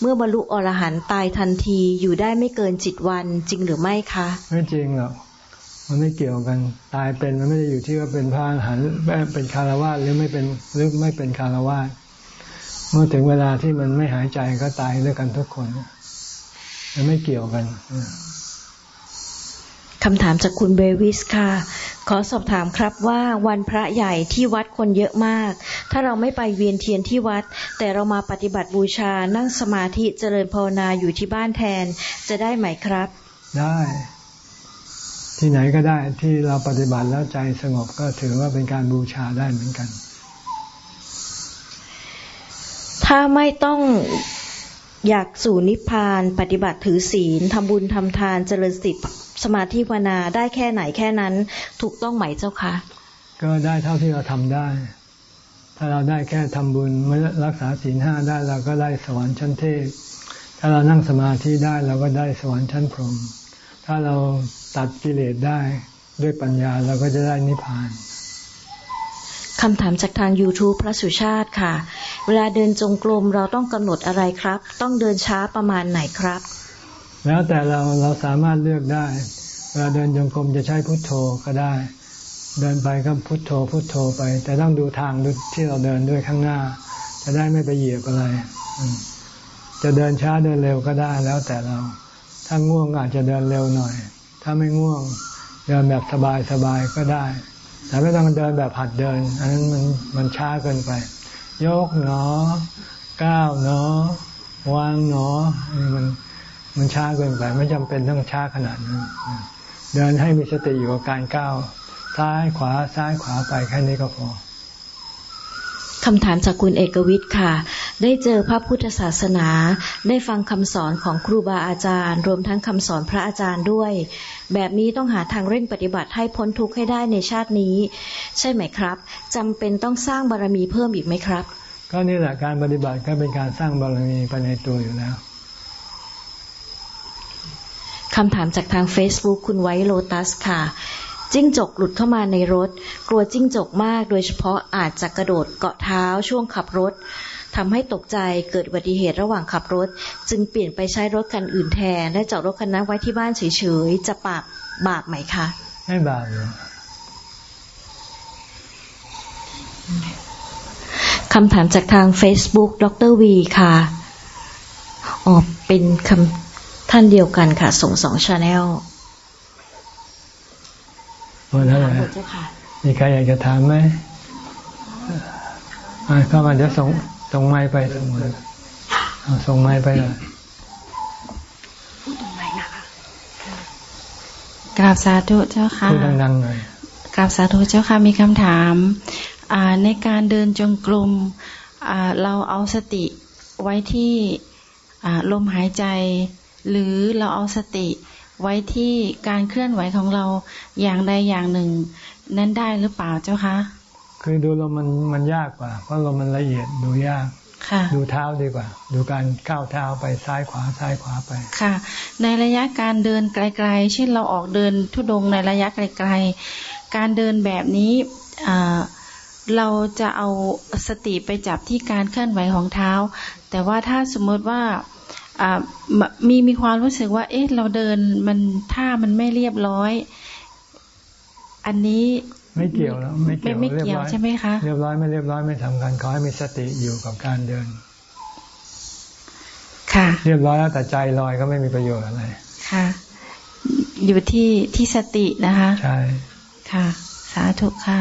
เมื่อบรรลุอรหันต์ตายทันทีอยู่ได้ไม่เกินจิตวันจริงหรือไม่คะ ไม่จริงหรอก มันไม่เกี่ยวกัน ตายเป็นมันไม่ได้อยู่ที่ว่าเป็นพระอรหันต์เป็นคารวะหรือไม่เป็นหรือไม่เป็นคารวะเมื่อถึงเวลาที่มันไม่หายใจก็ตายด้วยกันทุกคน มันไม่เกี่ยวกันคำถามจากคุณเบวิสค่ะ ขอสอบถามครับว่าวันพระใหญ่ที่วัดคนเยอะมาก ถ้าเราไม่ไปเวียนเทียนที่วัด แต่เรามาปฏิบัติบูชานั่งสมาธิเจริญภาวนาอยู่ที่บ้านแทนจะได้ไหมครับ ได้ ที่ไหนก็ได้ที่เราปฏิบัติแล้วใจสงบก็ถือว่าเป็นการบูชาได้เหมือนกัน ถ้าไม่ต้องอยากสู่นิพพานปฏิบัติถือศีลทำบุญทำทานเจริญสติสมาธิภาวนาได้แค่ไหนแค่นั้น ถูกต้องไหมเจ้าคะก็ได้เท่าที่เราทำได้ ถ้าเราได้แค่ทำบุญไม่รักษาศีลห้าได้เราก็ได้สวรรค์ชั้นเทพถ้าเรานั่งสมาธิได้เราก็ได้สวรรค์ชั้นพรหมถ้าเรา ตัดกิเลสได้ด้วยปัญญาเราก็จะได้นิพพานคำถามจากทาง YouTube พระสุชาติค่ะ เวลาเดินจงกรมเราต้องกำหนดอะไรครับ ต้องเดินช้าประมาณไหนครับ แล้วแต่เราเราสามารถเลือกได้ เวลาเดินจงกรมจะใช้พุทโธก็ได้ เดินไปก็พุทโธพุทโธไป แต่ต้องดูทางที่เราเดินด้วยข้างหน้า จะได้ไม่ไปเหยียบอะไรอืมจะเดินช้าเดินเร็วก็ได้แล้วแต่เรา ถ้าง่วงอาจจะเดินเร็วหน่อย ถ้าไม่ง่วง เดินแบบสบายๆก็ได้ แต่ไม่ต้องเดินแบบหัดเดิน อันนั้นมันมันช้าเกินไป ยกหนอ ก้าวหนอ วางหนอ มันมันช้าเกินไป ไม่จำเป็นต้องช้าขนาดนั้น เดินให้มีสติอยู่กับการก้าว ซ้ายขวาซ้ายขวาไปแค่นี้ก็พอคำถามจากคุณเอกวิทย์ค่ะ ได้เจอพระพุทธศาสนา ได้ฟังคำสอนของครูบาอาจารย์ รวมทั้งคำสอนพระอาจารย์ด้วย แบบนี้ต้องหาทางเร่งปฏิบัติให้พ้นทุกข์ให้ได้ในชาตินี้ ใช่ไหมครับจำเป็นต้องสร้างบารมีเพิ่มอีกไหมครับ ก็นี่แหละการปฏิบัติก็เป็นการสร้างบารมีไปในตัวอยู่แล้วคำถามจากทาง Facebook คุณไว้โลตัสค่ะจิ้งจกหลุดเข้ามาในรถ กลัวจิ้งจกมาก โดยเฉพาะอาจจะกระโดดเกาะเท้าช่วงขับรถ ทำให้ตกใจเกิดอุบัติเหตุระหว่างขับรถ จึงเปลี่ยนไปใช้รถคันอื่นแทน และจอดรถคันนั้นไว้ที่บ้านเฉยๆจะปราบบาปไหมคะ ไม่บาปเลยคำถามจากทาง Facebook ดรวีค่ะอ๋อเป็นคำท่านเดียวกันค่ะ ส่งสองชาแนลหมดแล้วเหรอหมดเจ้าค่ะมีใครอยากจะถามไหมเข้ามาเดี๋ยวส่ง ส่งไม้ไปส่งไม้ส่งไม้ไปเลยพูดตรงไหนนะคะกราบสาธุเจ้าค่ะพูดดังๆหน่อยกราบสาธุเจ้าค่ะมีคำถามในการเดินจงกรมเราเอาสติไว้ที่ลมหายใจ หรือเราเอาสติไว้ที่การเคลื่อนไหวของเราอย่างใดอย่างหนึ่ง นั้นได้หรือเปล่าเจ้าคะ คือดูลมมันมันยากกว่า เพราะลมมันละเอียดดูยากดูเท้าดีกว่า ดูการก้าวเท้าไปซ้ายขวาซ้ายขวาไป ค่ะ ในระยะการเดินไกลๆ เช่นเราออกเดินทุดงในระยะไกลๆ การเดินแบบนี้เราจะเอาสติไปจับที่การเคลื่อนไหวของเท้า แต่ว่าถ้าสมมติว่ามีมีความรู้สึกว่า เอ๊ะเราเดินมันท่ามันไม่เรียบร้อย อันนี้ ไม่เกี่ยวแล้ว ไม่เกี่ยวไม่เกี่ยวใช่ไหมคะเรียบร้อยไม่เรียบร้อยไม่สำคัญขอให้มีสติอยู่กับการเดิน ค่ะ เรียบร้อยแล้วแต่ใจลอยก็ไม่มีประโยชน์อะไรค่ะ อยู่ที่ที่สตินะคะ ใช่ค่ะ สาธุค่ะ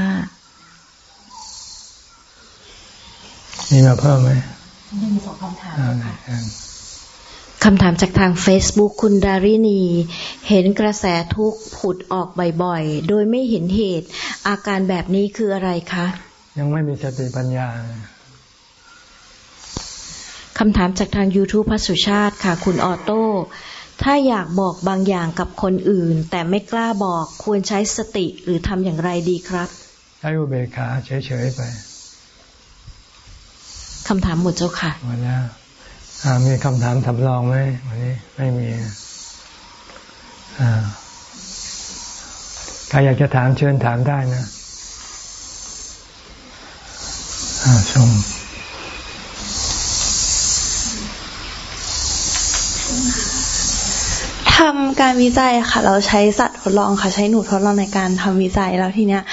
มีมาเพิ่มไหมมีสองคำถามค่ะ คำถามจากทาง Facebook คุณดารินี เห็นกระแสทุกข์ผุดออกบ่อยๆ โดยไม่เห็นเหตุ อาการแบบนี้คืออะไรคะ ยังไม่มีสติปัญญาคำถามจากทาง YouTube พัสุชาติค่ะ คุณออโต้ ถ้าอยากบอกบางอย่างกับคนอื่น แต่ไม่กล้าบอกควรใช้สติหรือทำอย่างไรดีครับ ใช้อุเบกขาเฉยๆไปคำถามหมดเจ้าค่ะหมดแล้ว มีคำถามสำรองไหมวันนี้ไม่มีใครอยากจะถามเชิญถามได้นะส่งทำการวิจัยค่ะ เราใช้สัตว์ทดลองค่ะ ใช้หนูทดลองในการทำวิจัยแล้วทีเนี้ย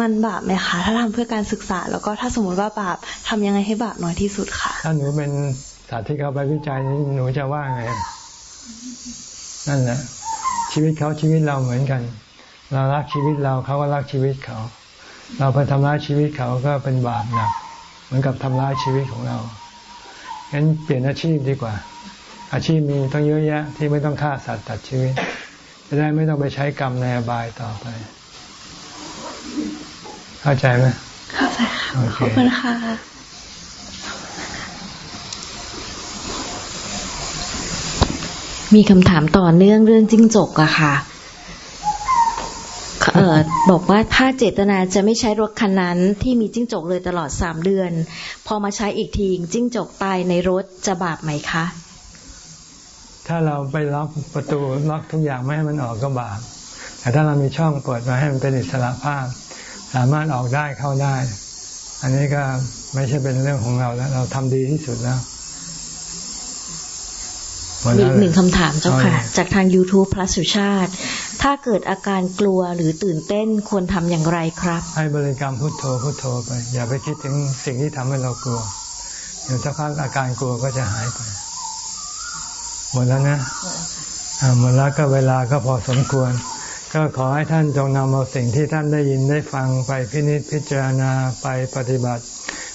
มันบาปไหมคะ ถ้าทำเพื่อการศึกษา แล้วก็ถ้าสมมติว่าบาปทำยังไงให้บาปน้อยที่สุดค่ะ ถ้าหนูเป็น สัตว์ที่เขาไปวิจัยนี้หนูจะว่าไง นั่นแหละชีวิตเขาชีวิตเราเหมือนกัน เรารักชีวิตเราเขาก็รักชีวิตเขา เราไปทำร้ายชีวิตเขาก็เป็นบาปหนักเหมือนกับทำร้ายชีวิตของเรางั้นเปลี่ยนอาชีพดีกว่า อาชีพมีต้องเยอะแยะ ที่ไม่ต้องฆ่าสัตว์ตัดชีวิต จะได้ไม่ต้องไปใช้กรรมในอบายต่อไป เข้าใจไหมเข้าใจค่ะขอบคุณค่ะ มีคำถามต่อเนื่องเรื่องจิ้งจกอะค่ะเออบอกว่าถ้าเจตนาจะไม่ใช้รถคันนั้นที่มีจิ้งจกเลยตลอดสามเดือน พอมาใช้อีกทีจิ้งจกตายในรถจะบาปไหมคะ ถ้าเราไปล็อกประตูล็อกทุกอย่างไม่ให้มันออกก็บาปแต่ถ้าเรามีช่องเปิดมาให้มันเป็นอิสระภาพ สามารถออกได้เข้าได้ อันนี้ก็ไม่ใช่เป็นเรื่องของเราแล้ว เราทำดีที่สุดแล้ว มีอีกหนึ่งคำถามเจ้าค่ะ จากทาง YouTube พระสุชาติ ถ้าเกิดอาการกลัวหรือตื่นเต้นควรทำอย่างไรครับ ให้บริกรรมพุทโธพุทโธไป อย่าไปคิดถึงสิ่งที่ทำให้เรากลัว เดี๋ยวสักพักอาการกลัวก็จะหายไป หมดแล้วนะหมดแล้วก็เวลาก็พอสมควร ก็ขอให้ท่านจงนำเอาสิ่งที่ท่านได้ยินได้ฟังไปพินิจพิจารณาไปปฏิบัติ